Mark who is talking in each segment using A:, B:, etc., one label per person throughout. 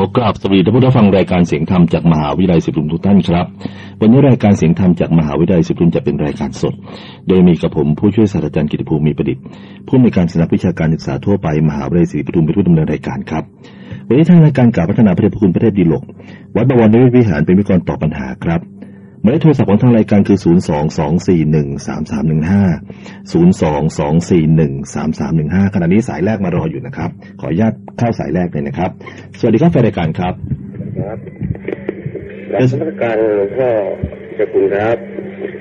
A: ขอกราบสวัสดีท่านผู้ฟังรายการเสียงธรรมจากมหาวิทยาลัยศิริทุกท่านครับ วันนี้รายการเสียงธรรมจากมหาวิทยาลัยศิริจะเป็นรายการสด โดยมีกับผมผู้ช่วยศาสตราจารย์กิติภูมิมีประดิษฐ์ผู้อำนวยการสำนักวิชาการศึกษาทั่วไปมหาวิทยาลัยศรีปทุมเป็นผู้ดำเนินรายการครับวันนี้ทางรายการกล่าวพัฒนาพระเดชพระคุณพระเทพดีโลกวัดบวรนิเวศวิหารเป็นวิกรตอบปัญหาครับ หมายเลขโทรศัพท์ของทางรายการคือ 0 2 2 4 1 3 3 1 5 0 2 2 4 1 3 3 1 5ขณะนี้สายแรกมารออยู่นะครับ ขออนุญาตเข้าสายแรกเลยนะครับ สวัสดีครับแฟนรายการครับ
B: ครับรับสถานการณ์หลวงพ่อเจ้าคุณครับ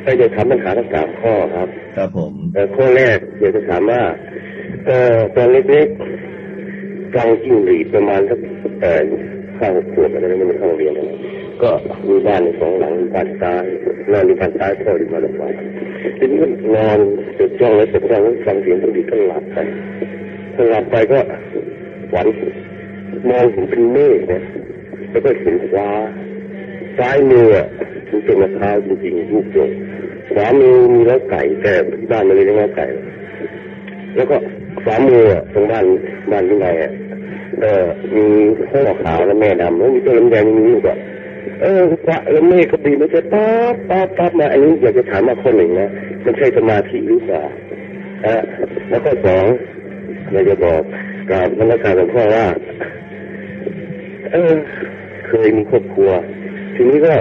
B: ก็จะถามปัญหาทั้งสามข้อครับ
A: ครับผม
B: แต่ข้อแรกอยากจะถามว่าเอ่อตอนเล็กๆกลางจิ้งหรีดประมาณสักเอ่อข้าวขวบอะไรนั่นมันเข้าเรียนนะ ก็มีบ้านสองหลังมีบ้านซ้ายนอนมีบ้านซ้ายพ่ออยู่มาลำบากทีนี้ก็นอนจดจ้องแล้วจดจ้องแล้วฟังเสียงจิ้งหรีก็หลับไปพอหลับไปก็ฝันมองเห็นเป็นเมฆนะแล้วก็เห็นฟ้าซ้ายมืออะมันเป็นมะพร้าวจริงๆลูกโป่งขวามือมีเล้าไก่แต่ที่บ้านไม่ได้เลี้ยงเล้าไก่ แล้วก็ขวามืออะตรงบ้านบ้านที่ไหนอะเออมีพ่อขาวและแม่ดำแล้วมีต้นลำไยมีลูกอะ เออพระแล้วเมฆก็บินมาจะป๊าบป๊าบป๊าบมาอันนี้อยากจะถามมาคนหนึ่งนะมันใช่สมาธิหรือเปล่าฮะแล้วก็สองอยากจะบอกกราบพนักงานหลวงพ่อว่า เออ เคยมีครอบครัว ทีนี้ก็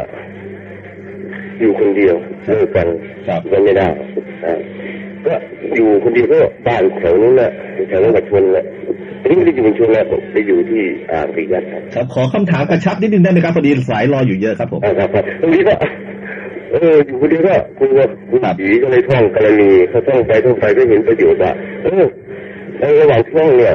B: อยู่คนเดียวเลิกกัน
A: ครับ
B: ก็ไม่ได้อ่าก็อยู่คนเดียวก็บ้านแถวนู้นแหละแถวนั้นกับชนแหละ นี้ไม่ได้อยู่ในชนแล้วไปอยู่ที่อ่างปีกัดครับ
A: ครับ ขอคำถามกระชับนิดนึงได้ไหมครับพอดีสายรออยู่เยอะครับผม
B: อ่าครับครับตรงนี้ก็เอออยู่คนเดียวก็กลัวกลัวผีก็เลยท่องกรณีเขาท่องไปท่องไปก็เห็นประโยชน์ว่าเออในระหว่างท่องเนี่ย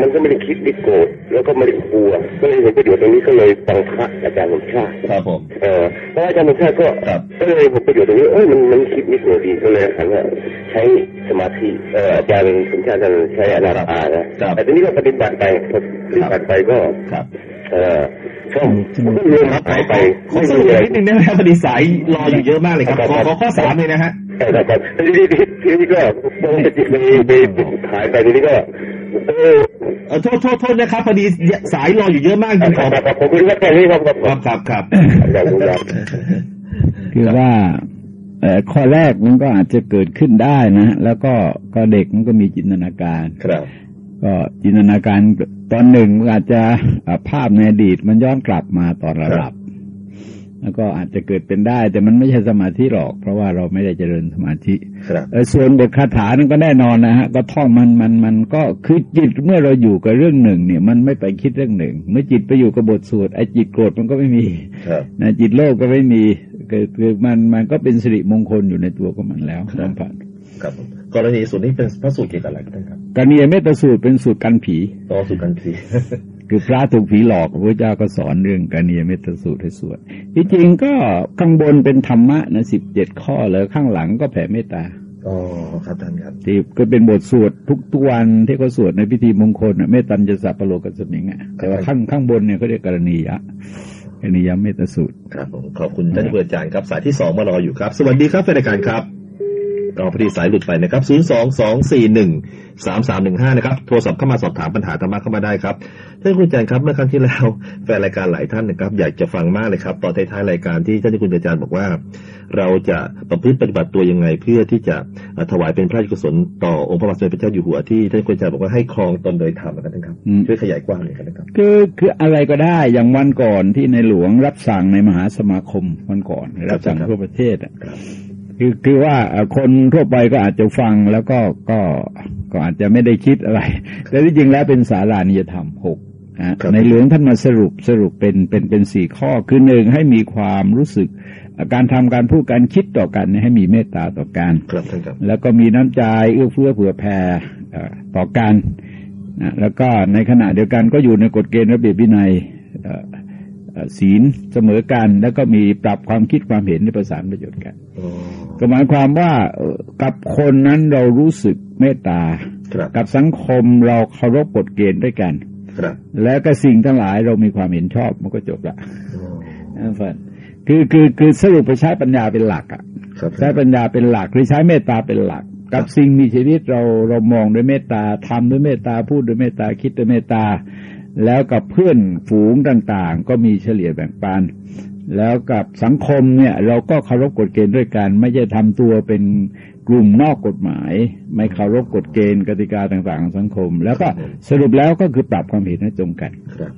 B: มันก็ไม่ได้คิดไม่โกรธแล้วก็ไม่ได้กลัวก็เลยเห็นประโยชน์ตรงนี้ก็เลยฟังพระอาจารย์สมชาติ
A: ครับผม
B: เออเพราะอาจารย์สมชาติก็
A: ครับ
B: ก็เลยผมประโยชน์ตรงนี้เอ้ยมันมันคิดไม่โกรธดีก็เลยหันว่าใช้สมาธิเอออาจารย์สมชาติท่านใช้อนาปานะครับแต่ทีนี้ก็ปฏิบัติไปปฏิบัติไปก็
A: ครับ
B: เออช่องก็รวมหายไป
A: ขอสรุปนิดนึงได้ไหมครับพอดีสายรออยู่เยอะมากเลยครับขอขอข้อสามเลยนะฮะ
B: ใช่ครับทีนี้ทีนี้ก็มองไปจิตมีมีหายไปทีนี้ก็เออ
A: โทษโทษโทษนะครับพอดีสายรออยู่เยอะมากจริงขอ
B: ครับผมคิดว่าแค่นี้ครับครับ
A: ครับครับคื
B: อ
C: ว่าเออข้อแรกมันก็อาจจะเกิดขึ้นได้นะ แล้วก็ก็เด็กมันก็มีจินตนาการ
A: ครับ
C: ก็จินตนาการตอนหนึ่งมันอาจจะภาพในอดีตมันย้อนกลับมาตอนราหลับ แล้วก็อาจจะเกิดเป็นได้ แต่มันไม่ใช่สมาธิหรอก เพราะว่าเราไม่ได้เจริญสมาธิ
A: ครับ
C: เอ่อส่วนบทคาถานั้นก็แน่นอนนะฮะก็ท่องมันมันมันก็คือจิตเมื่อเราอยู่กับเรื่องหนึ่ง เนี่ย มันไม่ไปคิดเรื่องหนึ่ง เมื่อจิตไปอยู่กับบทสวดไอ้จิตโกรธมันก็ไม่มี
A: ครับ
C: นะจิตโลภก็ไม่มีคือคือมันมันก็เป็นสิริมงคลอยู่ในตัวของมันแล้ว
A: ครับ
C: สัมผัส
A: ครับผมกรณีส่วนนี้เป็นพระสูตรเกี่ยวกับอะไรครับท่านครับ
C: กาเนียเมตตาสูตรเป็นสูตรกันผี
A: ต่อสู่กันที
C: คือพระถูกผีหลอกพระเจ้าก็สอนเรื่องกาเนียเมตตาสูตรให้สวดที่จริงก็ข้างบนเป็นธรรมะนะสิบเจ็ดข้อแล้วข้างหลังก็แผ่เมตตา
A: อ๋อครับท่านครับ
C: ที่ก็เป็นบทสวดทุกทุกวันที่เขาสวดในพิธีมงคลน่ะเมตตัญจะสัพพะโลกัสมิงอะแต่ว่าข้างข้างบนเนี่ยเขาเรียกกรณียะกรณียะเมตตาสูตร
A: ครับผมขอบคุณท่านผู้อาจารย์ครับสายที่สองมารออยู่ครับ สวัสดีครับแฟนรายการครับ รอพอดีสายหลุดไปนะครับ 0 2 2 4 1 3 3 1 5 นะครับ โทรศัพท์เข้ามาสอบถามปัญหาธรรมะเข้ามาได้ครับท่านคุณอาจารย์ครับเมื่อครั้งที่แล้วแฟนรายการหลายท่านนะครับ อยากจะฟังมากเลยครับ ตอนท้ายๆรายการที่ท่านคุณอาจารย์บอกว่า เราจะประพฤติปฏิบัติตัวยังไง เพื่อที่จะเอ่อถวายเป็นพระราชกุศลต่อองค์พระบาทสมเด็จพระเจ้าอยู่หัวที่ท่านคุณอาจารย์บอกว่าให้ครองตนโดยธรรมนะครับท่านครับ
C: อืม
A: ช่วยขยายกว้างหน่อยครับ
C: คือคืออะไรก็ได้อย่างวันก่อนที่ในหลวงรับสั่งในมหาสมาคมวันก่อนรับสั่ง
A: ครับ
C: ทั่วประเทศอะ
A: ครับ
C: คือคือว่าเอ่อคนทั่วไปก็อาจจะฟังแล้วก็ก็ก็อาจจะไม่ได้คิดอะไร แต่ที่จริงแล้วเป็นสารานิยธรรมหกนะ
A: ครับ
C: ในหลวงท่านมาสรุปสรุปเป็นเป็นเป็นสี่ข้อคือหนึ่งให้มีความรู้สึกเอ่อการทำการพูดการคิดต่อกันเนี่ยให้มีเมตตาต่อกัน
A: ครับท่านครับ
C: แล้วก็มีน้ำใจเอื้อเฟื้อเผื่อแผ่เอ่อต่อกันนะแล้วก็ในขณะเดียวกันก็อยู่ในกฎเกณฑ์ระเบียบวินัยเอ่อเอ่อศีลเสมอกัน แล้วก็มีปรับความคิดความเห็นในประสานประโยชน์กัน
A: อ๋อ
C: ก็หมายความว่าเอ่อกับคนนั้นเรารู้สึกเมตตา
A: ครับ
C: กับสังคมเราเคารพกฎเกณฑ์ด้วยกัน
A: ครับ
C: แล้วก็สิ่งทั้งหลายเรามีความเห็นชอบมันก็จบละ
A: อ๋อ
C: นั่นเองคือคือคือสรุปไปใช้ปัญญาเป็นหลักอะ
A: ครับ
C: ใช้ปัญญาเป็นหลักหรือใช้เมตตาเป็นหลัก กับสิ่งมีชีวิตเราเรามองด้วยเมตตาทำด้วยเมตตาพูดด้วยเมตตาคิดด้วยเมตตาแล้วกับเพื่อนฝูงต่าง ๆ ก็มีเฉลี่ยแบ่งปัน แล้วกับสังคมเนี่ย เราก็เคารพกฎเกณฑ์ด้วยกัน ไม่ใช่ทำตัวเป็นกลุ่มนอกกฎหมาย ไม่เคารพกฎเกณฑ์กติกาต่างๆของสังคม แล้วก็สรุปแล้วก็คือปรับความเห็นให้ตรงกัน
A: ครับ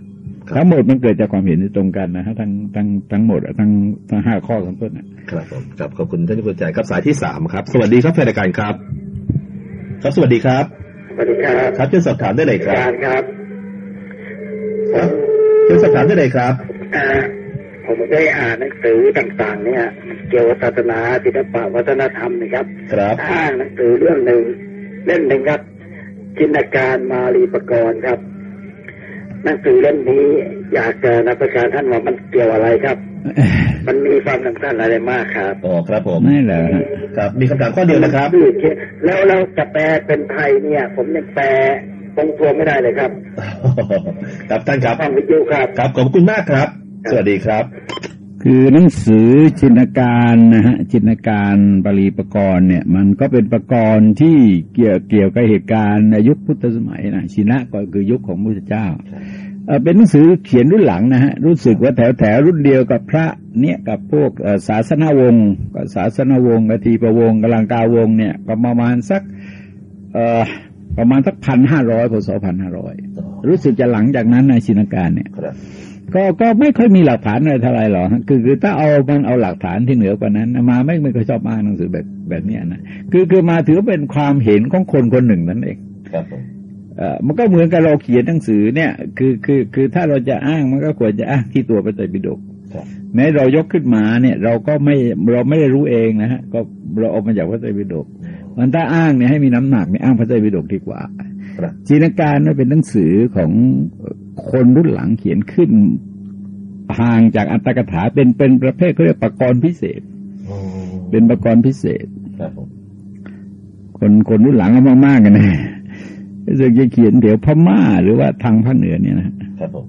C: ทั้งหมดมันเกิดจากความเห็นที่ตรงกันนะฮะทั้งทั้งทั้งหมดอะทั้งทั้งห้าข้อทั้งต้นนะครับ
A: ผมครับขอบคุณท่านที่เข้าใจครับสายที่สามครับ สวัสดีครับแฟนรายการครับ ครับสวัสดีครับ
B: สวัสดีครับ
A: ครับจะสอบถามได้เลยค
B: อา
A: รับ
B: จารย์ครับ
A: ครับจะสอบถามได้เลยครับ
B: เอ่อ ผมได้อ่านหนังสือต่างๆ เนี่ย เกี่ยวกับศาสนาศิลปะวัฒนธรรมนะครับ
A: ครับ
B: อ่านหนังสือเรื่องหนึ่งเล่มหนึ่งครับ จินตการมาลีปกรณ์ครับ หนังสือเล่มนี้อยากจะนักประชาท่านว่ามันเกี่ยวอะไรครับ มันมีความสำคัญอะไรมากครับ
A: อ๋อครับผม
C: นี่แหละฮะ
A: ครับ มีคำถามข้อเดียวนะครับ
B: แล้วเราจะแปลเป็นไทยเนี่ย ผมยังแปลตรงตัวไม่ได้เลยครับ
A: ครับท่านครับ
B: ฟังวิทยุครับ
A: ครับขอบคุณมากครับ สวัสดีครับ
C: คือหนังสือจินตการนะฮะจินตการบาลีประกรณ์เนี่ย มันก็เป็นประกรณ์ที่เกี่ยวเกี่ยวกับเหตุการณ์ในยุคพุทธสมัยนะชินะก็คือยุคของพระพุทธเจ้าเอ่อเป็นหนังสือเขียนรุ่นหลังนะฮะรู้สึกว่าแถวแถวรุ่นเดียวกับพระเนี่ยกับพวกเอ่อศาสนาวงศ์กับศาสนาวงศ์กทีประวงศ์กลังกาวงศ์เนี่ยก็ประมาณสักเอ่อประมาณสักพันห้าร้อยพศพันห้าร้อยรู้สึกจะหลังจากนั้นในชินการเนี่ย
A: ครับ
C: ก็ก็ไม่ค่อยมีหลักฐานอะไรเท่าไหรหรอกฮะคือคือถ้าเอามันเอาหลักฐานที่เหนือกว่านั้น มาไม่ไม่ค่อยชอบอ้างหนังสือแบบแบบเนี้ยนะคือคือมาถือว่าเป็นความเห็นของคนคนหนึ่งนั่นเอง
A: ครับผม
C: เอ่อมันก็เหมือนกับเราเขียนหนังสือเนี่ย คือคือคือถ้าเราจะอ้างมันก็ควรจะอ้างที่ตัวพระไตรปิฎก
A: ครับ
C: แม้เรายกขึ้นมาเนี่ย เราก็ไม่เราไม่ได้รู้เองนะฮะก็เราเอามาจากพระไตรปิฎกมันถ้าอ้างเนี่ยให้มีน้ำหนักเนี่ยอ้างพระไตรปิฎกดีกว่า
A: ครับ
C: จีนการนั้นเป็นหนังสือของ คนรุ่นหลังเขียนขึ้นห่างจากอัตถกถาเป็นเป็นประเภทเขาเรียกประกรณ์พิเศษ
A: อืม
C: เป็นประกรณ์พิเศษ
A: ครับผม
C: คนคนรุ่นหลังก็มากๆกันนะรู้สึกจะเขียนเดี๋ยวพม่า หรือว่าทางภาคเหนือเนี่ยนะครับ
A: ผม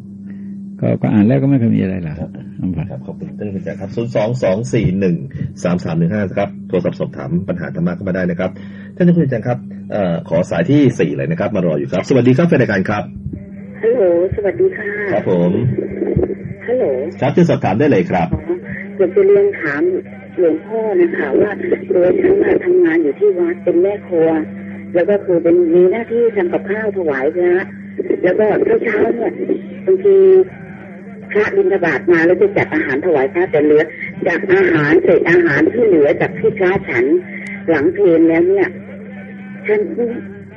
C: ก็ก็อ่านแล้วก็ไม่เคยมีอะไรหรอก
A: ครับ
C: ลำบาก
A: ครับขอบคุณท่านผู้จัดครับศูนย์สองสองสี่หนึ่งสามสามหนึ่งห้าครับโทรศัพท์สอบถามปัญหาธรรมะเข้ามาได้นะครับท่านผู้จัดครับเอ่อขอสายที่สี่เลยนะครับ มารออยู่ครับ สวัสดีครับแฟนรายการครับ
D: ฮัลโหล สวัสดีค่ะ
A: ครับผม
D: ฮัลโหล
A: ครับจะสอบถามได้เลยครับ
D: อ๋ออยากจะเรียนถามหลวงพ่อนะคะว่าโดยฉันมาทำงานอยู่ที่วัดเป็นแม่ครัว แล้วก็คือเป็นมีหน้าที่ทำกับข้าวถวายพระแล้วก็เช้าๆเนี่ยบางทีพระบิณฑบาตมาแล้วจะจัดอาหารถวายพระแต่เหลือจากอาหารเศษอาหารที่เหลือจากที่พระฉันหลังเพลนแล้วเนี่ย ฉัน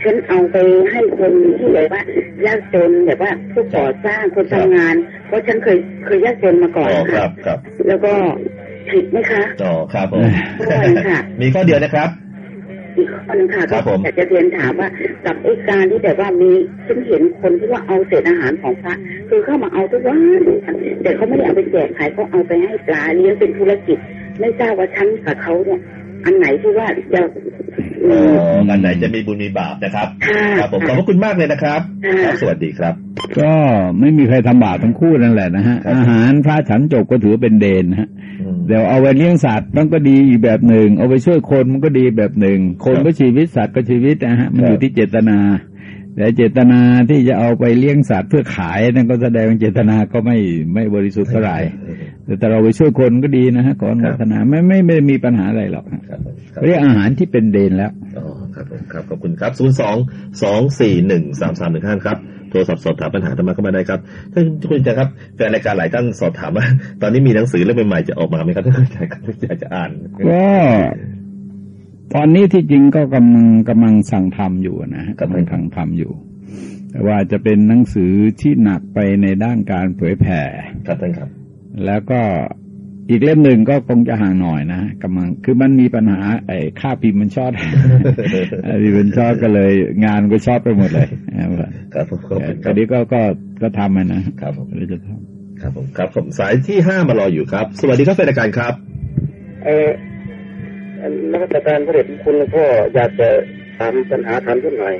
D: ฉันเอาไปให้คนที่แบบว่ายากจนแบบว่าผู้ก่อสร้างคนทำงาน เพราะฉันเคยเคยยากจนมาก่อน
A: อ๋อครั
D: ค่ะ
A: บครับ
D: แล้วก็ผิดไหมคะ
A: อ๋อครับผม
D: ใช่ค่ะ
A: มีข้อเดียวนะครับ
D: อีกข้อหนึงค่ะ
A: ครับผม
D: อยากจะเรียนถามว่ากับไอ้การที่แบบว่ามีฉันเห็นคนที่ว่าเอาเศษอาหารของพระคือเข้ามาเอาทุกวันแต่เขาไม่ได้เอาไปแจกขายเขาเอาไปให้ปลาเลี้ยงเป็นธุรกิจ ไม่ทราบว่าฉันกับเขาเนี่ยอันไหนที่ว่าจะ
A: อ๋
D: มี
A: ออันไหนจะมีบุญมีบาปนะครับ
D: ค่ะ
A: ครับผมขอบพระคุณมากเลยนะครับ
D: ค่ะ
A: ครับสวัสดีครับ
C: ก็ไม่มีใครทำบาปทั้งคู่นั่นแหละนะฮะ
A: ครับ
C: อาหารพระฉันจบก็ถือว่าเป็นเดนนะฮะ
A: อืม
C: เดี๋ยวเอาไปเลี้ยงสัตว์มันก็ดีอีกแบบหนึ่ง เอาไปช่วยคนมันก็ดีแบบหนึ่ง คนก็ชีวิตสัตว์ก็ชีวิตนะฮะมันอยู่ที่เจตนาแต่เจตนาที่จะเอาไปเลี้ยงสัตว์เพื่อขายนั่นก็แสดงว่าเจตนาก็ไม่ไม่บริสุทธิ์เท่าไหร่แต่ถ้าเราไปช่วยคนก็ดีนะฮะก่อนวัฒนาไม่ไม่ไม่ได้มีปัญหาอะไรหรอกฮะ
A: ครับผมครับ
C: เรียกอาหารที่เป็นเดนแล้ว
A: อ๋อครับผมครับขอบคุณครับศูนย์สองสองสี่หนึ่งสามสามหนึ่งห้าครับโทรศัพท์สอบถามปัญหาธรรมะเข้ามาได้ครับท่านคุณจะครับแฟนรายการหลายท่านสอบถามว่าตอนนี้มีหนังสือเล่มใหม่ๆจะออกมาไหมครับท่านผู้ชมครับอยากจะอ่าน
C: ก็ตอนนี้ที่จริงก็กำลังกำลังสั่งทำอยู่นะฮะกำลังสั่งทำอยู่แต่ว่าจะเป็นหนังสือที่หนักไปในด้านการเผยแผ่
A: ครับท่านครับ
C: แล้วก็ อีกเล่มหนึ่งก็คงจะห่างหน่อยนะฮะกำลังคือมันมีปัญหา ไอ้ค่าพิมพ์มัน short ไอ้พิมพ์มัน short ก็เลย งานก็ short ไปหมดเลยนะครับ
A: ครับผมขอบคุณค
C: แต่
A: รับ
C: นี้ก็ก็ก็ทำมันนะครับ
A: ผม
C: ก็เลยจะท
A: ครับผมครับผมสายที่ห้ามารออยู่ครับ สวัสดีครับแฟนรายการครับ
B: เออนักการพระเดชพระคุณหลวงพ่ออยากจะถามปัญหาถามสักหน่อย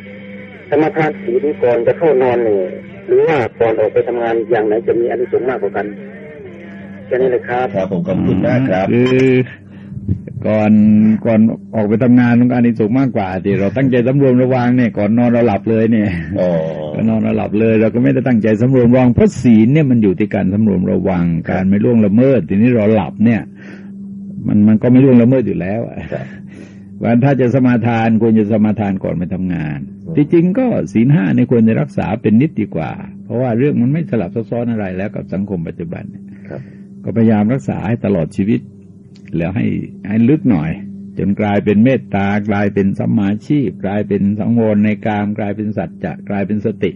B: สมาทานศีลก่อนจะเข้านอนนี่หรือว่าก่อนออกไปทำงานอย่างไหนจะมีอานิสงส์มากกว่ากันแค่นี้เลยครับ
A: ครับผมำขอบคุณมากครับ
C: คือก่อนก่อนออกไปทำงานต้องการนิสงส์มากกว่าที่เราตั้งใจสำรวมระวังเนี่ยก่อนนอนเราหลับเลยเนี่ย
A: อ๋อ
C: ก็นอนเราหลับเลย เราก็ไม่ได้ตั้งใจสำรวมระวังเพราะศีลเนี่ยมันอยู่ที่การสำรวมระวัง การไม่ล่วงละเมิด ทีนี้เราหลับเนี่ย มันมันก็ไม่ล่วงละเมิดอยู่แล้วอะ
A: ครับ
C: วันถ้าจะสมาทานควรจะสมาทานก่อนไปทำงาน
A: อืม
C: ที่จริงก็ศีลห้าเนี่ยควรจะรักษาเป็นนิดดีกว่า เพราะว่าเรื่องมันไม่สลับซับซ้อนอะไรแล้วกับสังคมปัจจุบันเนี่ย
A: ครับ
C: ก็พยายามรักษาให้ตลอดชีวิต แล้วให้ให้ลึกหน่อย จนกลายเป็นเมตตากลายเป็นสัมมาชีพ กลายเป็นสังวรในกามกลายเป็นสัจจะกลายเป็นสติ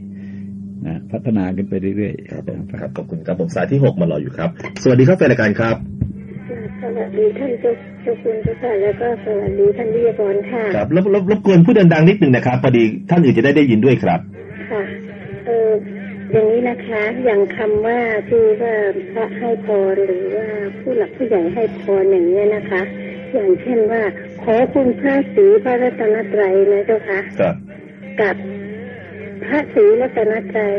C: นะพัฒนาขึ้นไปเรื่อยๆ
A: ครับผมครับขอบคุณครับผมสายที่หกมารออยู่ครับ สวัสดีครับแฟนรายการครับ
E: สวัสดีท่านเจ้าเจ้าคุณเจ้าค่ะแล้วก็สวัสดีท่านวิทยากรค่ะ
A: ครับรบรบรบกวนพูดดังๆนิดหนึ่งนะครับพอดีท่านอื่นจะได้ได้ยินด้วยครับ
E: ค่ะเออ อย่างนี้นะคะ อย่างคำว่าที่ว่าพระให้พรหรือว่าผู้หลักผู้ใหญ่ให้พรอย่างนี้ยนะคะ อย่างเช่นว่า ขอคุณพระศรีพระรัตนตรัยนะเจ้าค่ะ
A: ครับ
E: กับพระศรีรัตนตรัย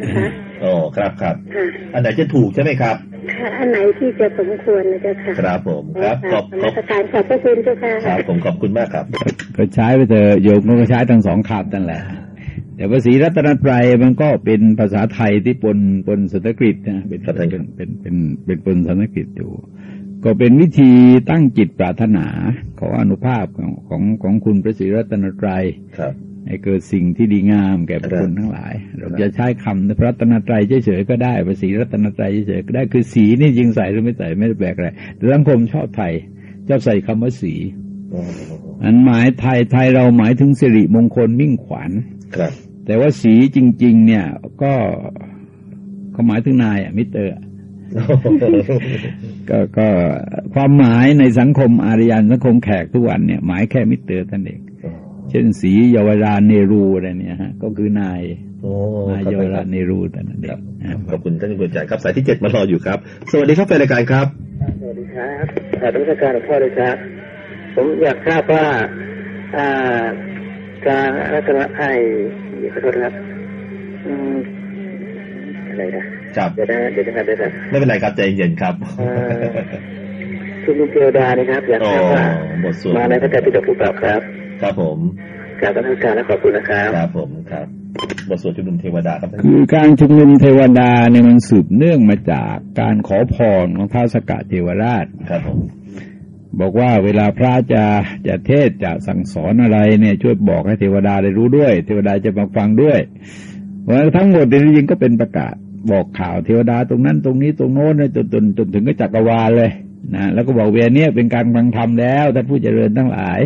E: นะคะ
A: อ๋อครับครับ
E: ค่ะ
A: อันไหนจะถูกใช่ไหมครับ
E: ค่ะอันไหนที่จะสมควรนะเจ้าค่ะ
A: ครับผมครับขอบ
E: น
A: ข
E: มั
A: อบ
E: สการขอบพระคุณเจ้าค่ะ
A: ครับผมขอบคุณมากครับ
C: ก็ใช้ไปเถอะโยมก็ใช้ทั้งสองคำนั่นแหละ แต่ภาษีรัตนตรัยมันก็เป็นภาษาไทยที่ปนปนสันสกฤตนะเป็น
A: ครับ
C: เป็นเป็นเป็นเป็นปนสันสกฤตอยู่ ก็เป็นวิธีตั้งจิตปรารถนาของอนุภาพของของของคุณพระศรีรัตนตรัย
A: ครับ
C: ให้เกิดสิ่งที่ดีงามแก่บุคคลทั้งหลาย เราจะใช้คำพระรัตนตรัยเฉยๆก็ได้ภาษีรัตนตรัยเฉยๆก็ได้คือสีนี่จริงใส่หรือไม่ใส่ไม่ได้แปลกอะไรแต่สังคมชอบไทยชอบใส่คำว่าสี
A: อ๋อ
C: อันหมายไทยไทยเราหมายถึงสิริมงคลมิ่งขวัญ
A: ครับ
C: แต่ว่าสีจริง ๆ เนี่ย ก็ก็หมายถึงนายอะมิสเตอร์อะก็ก็ความหมายในสังคมอารยันสังคมแขกทุกวันเนี่ยหมายแค่มิสเตอร์ท่านเองเช่นสีเยาวราชเนรูอะไรเนี่ยฮะก็คือนาย
A: โอ้
C: นาย
A: ครับ
C: เยาวราชเนรูแต่นั้นเอ
A: ครับ
C: งนะครับ
A: ขอบคุณท่านผู้จัดครับสายที่เจ็ดมารออยู่ครับ สวัสดีครับแฟนรายการครับ
B: สวัสดีครับขอรัชการหลวงพ่อเลยครับ ผมอยากทราบว่าอ่า การรัตนไอขอโทษนะครับอืมอะไรนะครับเดี๋ยวนะเดี๋ยวนะครับเดี๋ยวนะ
A: ไม่เป็นไรครับใจเย็นๆครับ
B: เอ่อชุมนุมเทวดานะครับอยาก
A: โอ้
B: ทราบว่า
A: บทสวด
B: มาในพระไตรปิฎกหรือเปล่าครับ
A: ครับผม
B: กรารรัชการและขอบคุณนะครับ
A: ครับผมครับบทสวดชุมนุมเทวดาครับท่าน
C: คือการชุมนุมเทวดาเนี่ยมันสืบเนื่องมาจากการขอพรของท้าวสกะเทวราช
A: ครับผม
C: บอกว่าเวลาพระจะจะเทศน์จะสั่งสอนอะไรเนี่ยช่วยบอกให้เทวดาได้รู้ด้วย เทวดาจะมาฟังด้วยเพราะฉะนั้นทั้งหมดในนี้จริงๆก็เป็นประกาศบอกข่าวเทวดาตรงนั้นตรงนี้ตรงโน้นเนี่ยจนจนจนถึงก็จักรวาลเลยนะแล้วก็บอกเวรเนี้ยเป็นการฟังธรรมแล้วท่านผู้เจริญทั้งหลาย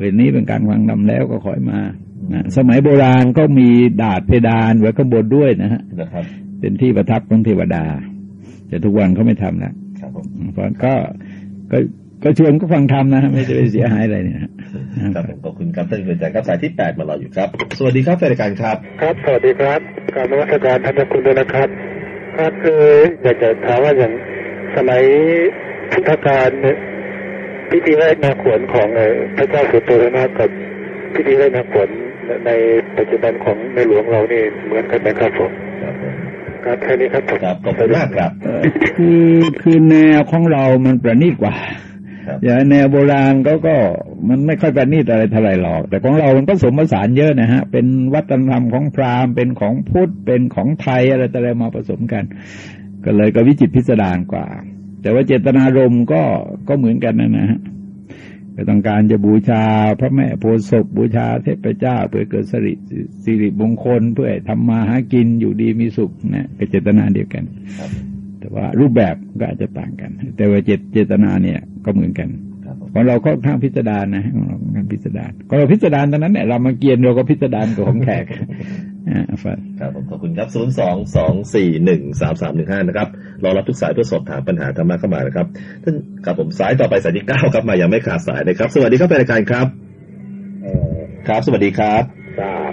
C: เวรนี้เป็นการฟังธรรมแล้วก็ขอให้มานะสมัยโบราณก็มีดาดเพดานไว้ข้างบนด้วยนะฮะ
A: นะครับ
C: เป็นที่ประทับของเทวดา แต่ทุกวันเขาไม่ทำแล้ว
A: ครับผม
C: เพราะก็ก็ ก็ชวนก็ฟังธรรมนะไม่จะไปเสียหายอะไรเนี่ย
A: ครับผมขอบคุณครับท่านผู้จัดครับสายที่แปดมารออยู่ครับ สวัสดีครับแฟนรายการครับ
B: ครับสวัสดีครับกรารนวัตการท่านเจ้าคุณด้วยนะครับ ครับคืออยากจะถามว่าอย่างสมัยพุทธกาลเนี่ยพิธีแรกนาขวนของเอ่อพระเจ้าสุโธทนะกับพิธีแรกนาขวนในปัจจุบันของในหลวงเรานี่เหมือนกันไหมครับผม
A: ครับผม
B: ครับแค่นี้ครับผม
A: ครับขอบคุณมากครับ
C: เอ่อคือคือแนวของเรามันประณีตกว่า
A: ครับ
C: อย่างแนวโบราณก็ก็มันไม่ค่อยประณีตอะไรเท่าไหร่หรอก แต่ของเรามันก็สมผสานเยอะนะฮะ เป็นวัฒนธรรมของพราหมณ์เป็นของพุทธเป็นของไทยอะไรต่ออะไรมาผสมกัน ก็เลยก็วิจิตรพิสดารกว่า แต่ว่าเจตนารมณ์ก็ก็เหมือนกันนะนะฮะก็ต้องการจะบูชาพระแม่โพธิ์ศพบูชาเทพเจ้า เพื่อเกิดสิริสิริมงคลเพื่อให้ทำมาหากินอยู่ดีมีสุขนะเป็นเจตนาเดียวกัน
A: ครับ
C: แต่ว่ารูปแบบก็อาจจะต่างกัน แต่ว่าเจตเจตนาเนี่ยก็เหมือนกัน
A: ครับผม
C: ของเราก็ข้างพิสดารนะของเราค่อนข้างพิสดารของเราพิสดารตอนนั้นเนี่ยเรามาเกียนเราก็พิสดารกับของแขกอ่าฟัง
A: ครับผมขอบคุณครับศูนย์สองสองสี่หนึ่งสามสามหนึ่งห้านะครับรอรับทุกสายเพื่อสอบถามปัญหาธรรมะเข้ามานะครับท่านครับผมสายต่อไปสายที่เก้าครับมายังไม่ขาดสายนะครับ สวัสดีครับแฟนรายการครับ
B: เอ่อ
A: ครับ สวัสดีครับ
B: ทราบ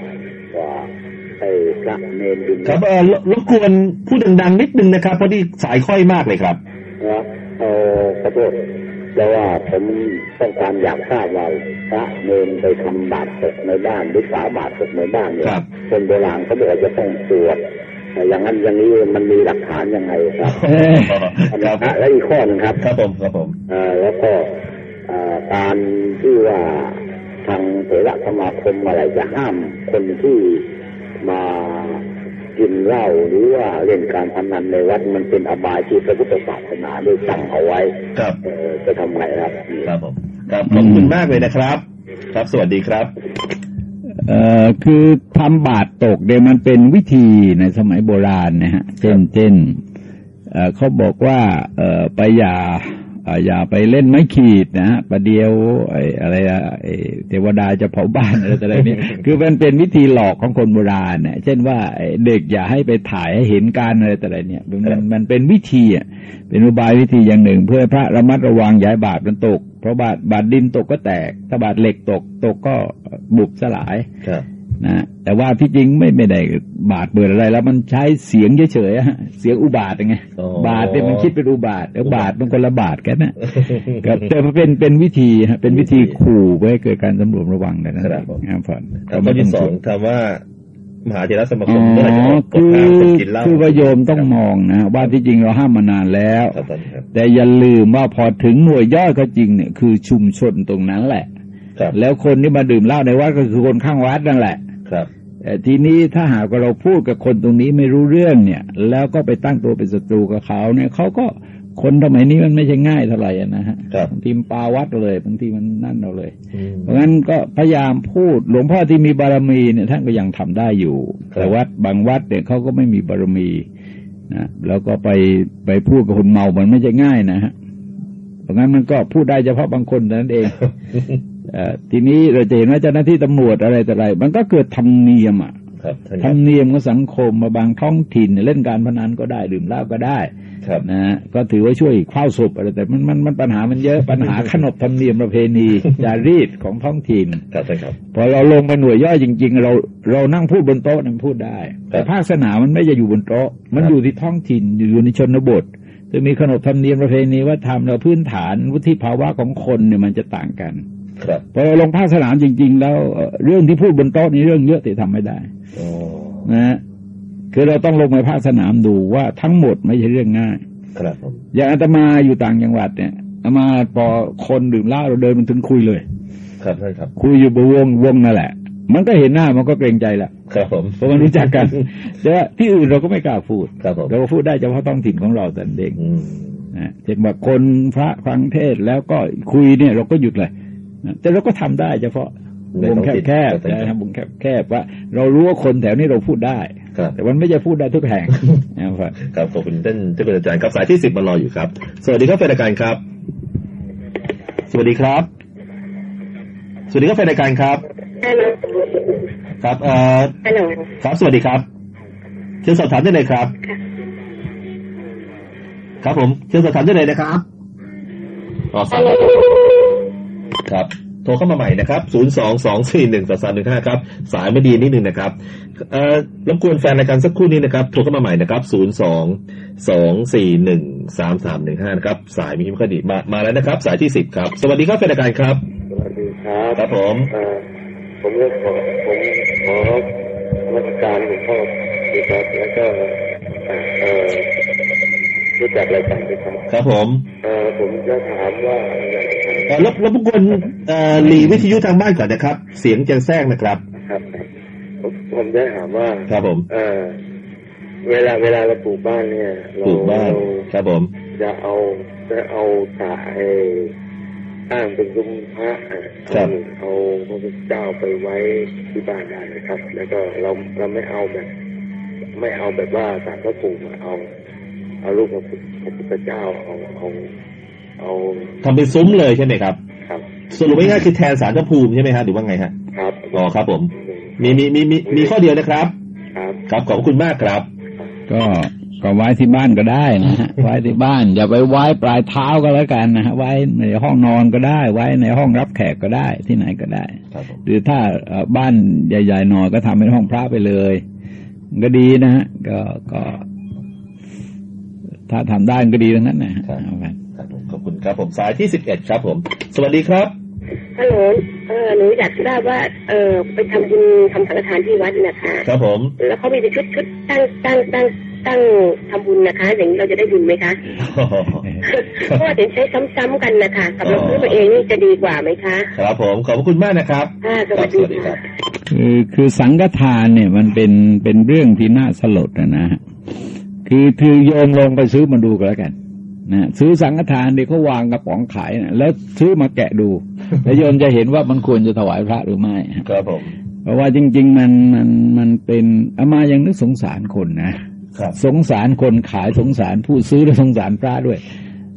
A: ครับเออรรบกวนพูดดังๆนิดนึงนะครับเพราะที่สายค่อยมากเลยครับ
B: นะเออขอโทษแต่ว่าผมต้องการอยากทราบว่าพระเนรไปทำบาตรตกในบ้านหรือสาบาตรตกในบ้านเนี่ย
A: ครับ
B: คนโบราณเขาบอกว่าจะต้องสวดแต่อย่างนั้นอย่างนี้มันมีหลักฐานยังไงครับ
C: เอ้ย
B: อันนี้และอีกข้อหนึ่งครับ
A: ครับผมครับผม
B: เอ่อแล้วก็
F: เอ่อการที่ว่าทางเถระสมาคมอะไรจะห้ามคนที่ มากินเหล้าหรือว่าเล่นการพนันในวัดมันเป็นอบายที่พระพุทธศาสนาได้สั่งเอาไว้
A: ครับ
F: เออจะทำไงครับ
A: ครับผมครับขอบคุณมากเลยนะครับ ครับสวัสดีครับ
C: เอ่อคือทำบาตรตกเนี่ยมันเป็นวิธีในสมัยโบราณนะฮะเช่นเช่นเอ่อเขาบอกว่าเอ่อไปอย่าเอ่อ อย่าไปเล่นไม้ขีดนะฮะประเดียวไอ้อะไรอะไอ้เทวดาจะเผาบ้านอะไรต่ออะไรเนี่ยคือมันเป็นวิธีหลอกของคนโบราณเนี่ยเช่นว่าไอ้เด็กอย่าให้ไปถ่ายให้เห็นการอะไรต่ออะไรเนี่ยมันมันมันเป็นวิธีอะเป็นอุบายวิธีอย่างหนึ่ง เพื่อให้พระระมัดระวังอย่าให้บาตรมันตก เพราะบาตรบาตรดินตกก็แตก ถ้าบาตรเหล็กตกตกก็บุบสลาย
A: ครับ
C: นะแต่ว่าที่จริงไม่ไม่ได้บาดเบิดอะไร แล้วมันใช้เสียงเฉยๆอะฮะเสียงอุบาทไง
A: อ๋อ
C: บาทเนี่ยมันคิดเป็นอุบาทแล้วบาทมันคนละบาทกันนะกับแต่เป็นเป็นวิธีฮะเป็นวิธีขู่ไว้ให้เกิดการสำรวมระวังแต่นั้น
A: ครับผม
C: ครับผม
A: ครับข้อที่สองถามว่ามหาเถรสมาค
C: อ๋
A: ม
C: อ
A: เมื่อไหร่จะออกกฎ
C: คือ
A: ห้ามคนกินเหล้า
C: คือประโยมต้องมองนะว่าที่จริงเราห้ามมานานแล้ว
A: ครับท่านครับ
C: แต่อย่าลืมว่าพอถึงหน่วยย่อยก็จริงเนี่ยคือชุมชนตรงนั้นแหละ
A: ครับ
C: แล้วคนที่มาดื่มเหล้าในวัดก็คือคนข้างวัดนั่นแหละ
A: ครับ
C: แต่ทีนี้ถ้าหากว่าเราพูดกับคนตรงนี้ไม่รู้เรื่องเนี่ย แล้วก็ไปตั้งตัวเป็นศัตรูกับเขาเนี่ยเขาก็คนสมัยนี้มันไม่ใช่ง่ายเท่าไหร่อะนะฮะ
A: ครับ
C: บางทีมนปาวัดเลยบางทีมันนั่นเราเลย
A: อืม
C: เพราะงั้นก็พยายามพูดหลวงพ่อที่มีบารมีเนี่ยท่านก็ยังทำได้อยู่
A: ครับ
C: แต่วัดบางวัดเนี่ยเขาก็ไม่มีบารมีนะแล้วก็ไปไปพูดกับคนเมามันไม่ใช่ง่ายนะฮะเพราะงั้นมันก็พูดได้เฉพาะบางคนเท่านั้นเองเอ่อ ทีนี้เราจะเห็นว่าเจ้าหน้าที่ตำรวจอะไรแต่อะไร มันก็เกิดธรรมเนียมอะ
A: ครับท่าน
C: ธ
A: ค
C: ร
A: รั
C: ร
A: บ
C: มเนียมของสังคมมาบางท้องถิ่นเนี่ยเล่นการพนันก็ได้ดื่มเหล้าก็ได้
A: ครับ
C: นะฮะก็ถือว่าช่วยเฝ้าศพอะไรแต่มันมันมันปัญหามันเยอะปัญหาขนบธรรมเนียมประเพณีจารีตของท้องถิ่น
A: ครับท่านครับ
C: พอเราลงไปหน่วยย่อยจริง ๆ เราเรานั่งพูดบนโต๊ะนั่งพูดได้ แต่ภาคสนามมันไม่จะอยู่บนโต๊ะ มันอยู่ที่ท้องถิ่นอยู่ในชนบทจะมีขนบธรรมเนียมประเพณีว่าทำแล้วพื้นฐานวุฒิภาวะของคนเนี่ยมันจะต่างกัน
A: ครับ
C: พอเราลงภาคสนามจริง ๆ แล้วเอ่อเรื่องที่พูดบนโต๊ะนี่เรื่องเยอะแต่ทำไม่ได้
A: อ๋อ
C: นะฮะคือเราต้องลงไปภาคสนามดูว่าทั้งหมดไม่ใช่เรื่องง่าย
A: ครับผม
C: อย่างอาตมาอยู่ต่างจังหวัดเนี่ยอาตมาพอคนดื่มเหล้าเราเดินมันถึงคุยเลย
A: ครับท่านครับ
C: คุยอยู่บนวงวงนั่นแหละ มันก็เห็นหน้ามันก็เกรงใจแหละ
A: ครับผม
C: เพราะมันรู้จักกันแต่ว่าที่อื่นเราก็ไม่กล้าพูด
A: ครับผม
C: เราก็พูดได้เฉพาะท้องถิ่นของเราแต่เอง
A: อืม
C: นะเช่นว่าคนพระฟังเทศน์แล้วก็คุยเนี่ยเราก็หยุดเลยนะ แต่เราก็ทำได้เฉพาะวงแคบๆนะครับวงแคบๆว่า เรารู้ว่าคนแถวนี้เราพูดได้
A: ครับ
C: แต่มันไม่จะพูดได้ทุกแห่งนะครับ
A: ครับขอบคุณท่านเจ้าคุณอาจารย์ครับสายที่สิบมารออยู่ครับ สวัสดีครับแฟนรายการครับ สวัสดีครับ สวัสดีครับแฟนรายการครับ
E: ฮัลโหล
A: ครับเอ่อ
E: ฮัลโหล
A: ครับสวัสดีครับเชิญสอบถามได้เลยครับ
E: ค่ะ
A: ครับผมเชิญสอบถามได้เลยนะครับอ๋อสา
E: ฮั
A: ย
E: ลโหล
A: ครับโทรเข้ามาใหม่นะครับ 0 2 2 4 1 3 3 1 5 ครับ สายไม่ดีนิดนึงนะครับเอ่อรบกวนแฟนรายการสักครู่นี้นะครับ โทรเข้ามาใหม่นะครับ 0 2 2 4 1 3 3 1 5 นะครับ สายมีไม่ค่อยดีมา มาแล้วนะครับ สายที่ 10 ครับ สวัสดีครับแฟนรายการครับ
B: สวัสดีครับ
A: ครับผม
B: เอ่อผมก็ขอผมขอรัชการหลวงพ่อดีครับแล้วก็เอ่อเอ่อ รู้จักรายการไหมครับ
A: ครับผม
B: เอ่อผมจะถามว่าอยากจะถาม
A: เอ่อรบรบกวนเอ่อหลีวิทยุทางบ้านก่อนนะครับ เสียงจะแทรกนะครับ
B: ครับครับผมผมจะถามว่า
A: ครับผม
B: เอ่อเวลาเวลาเราปลูกบ้านเนี่ยเรา
A: ปลูกบ้าน
B: เรา
A: ครับผม
B: จะเอาจะเอาสายอ้างเป็นซุ้มพระอะ
A: ครับ
B: เอาพระพุทธเจ้าไปไว้ที่บ้านได้นะครับ แล้วก็เราเราไม่เอาแบบ ไม่เอาแบบว่าสารพระภูมิอะเอา เอารูปพระพุทธพระพุทธเจ้าเอาเอาเอา
A: ทำเป็นซุ้มเลยใช่ไหมครับ
B: ครับ
A: สรุปง่ายๆคือแทนสารพระภูมิใช่ไหมฮะหรือว่าไงฮะ
B: ครับ
A: อ๋อครับผม มีมีมีมีมีข้อเดียวนะครับ
B: ครับ
A: ครับขอบคุณมากครับ
C: ก็ก็ไว้ที่บ้านก็ได้นะฮะไว้ที่บ้าน อย่าไปไว้ปลายเท้าก็แล้วกันนะฮะไว้ในห้องนอนก็ได้ ไว้ในห้องรับแขกก็ได้ที่ไหนก็ได้
A: ครับผม
C: หรือถ้าเอ่อบ้านใหญ่ๆหน่อยก็ทำเป็นห้องพระไปเลยมันก็ดีนะฮะก็ก็ ถ้าทำได้มันก็ดีทั้งนั้นนะฮะเอาไป
A: ครับผมขอบคุณครับผมสายที่สิบเอ็ดครับ ผม สวัสดีครับ
E: ฮัลโหลเออหนูอยากทราบว่า เออไปทำบุญทำสังฆทานที่วัดนะคะ
A: ครับผม
E: แล้วเขามีแต่ชุดชุดตั้งตั้งตั้งตั้งทำบุญนะคะ อย่างนี้เราจะได้บุญไหมคะเพราะว่าถึงใช้ซ้ำๆกันนะคะกับเราซื้อมาเองนี่จะดีกว่าไหมคะ
A: ครับผมขอบพระคุณมากนะครับ
E: ค่ะส
A: ค
E: วั
A: รั
E: ส
A: บส
E: ดี
A: วัสดีครั
E: ค่ะ
A: บ
C: คือคือสังฆทานเนี่ยมันเป็นเป็นเรื่องที่น่าสลดนะนะฮะ คือคือโยมลงไปซื้อมาดูกันแล้วกันนะซื้อสังฆทานเดี๋ยวเขาวางกระป๋องขายนะแล้วซื้อมาแกะดู แล้วโยมจะเห็นว่ามันควรจะถวายพระหรือไม่ฮะ
A: ครับผม
C: เพราะว่าจริง ๆ มันมันมันเป็นอามายังนึกสงสารคนนะครับสงสารคนขายสงสารผู้ซื้อและสงสารพระด้วย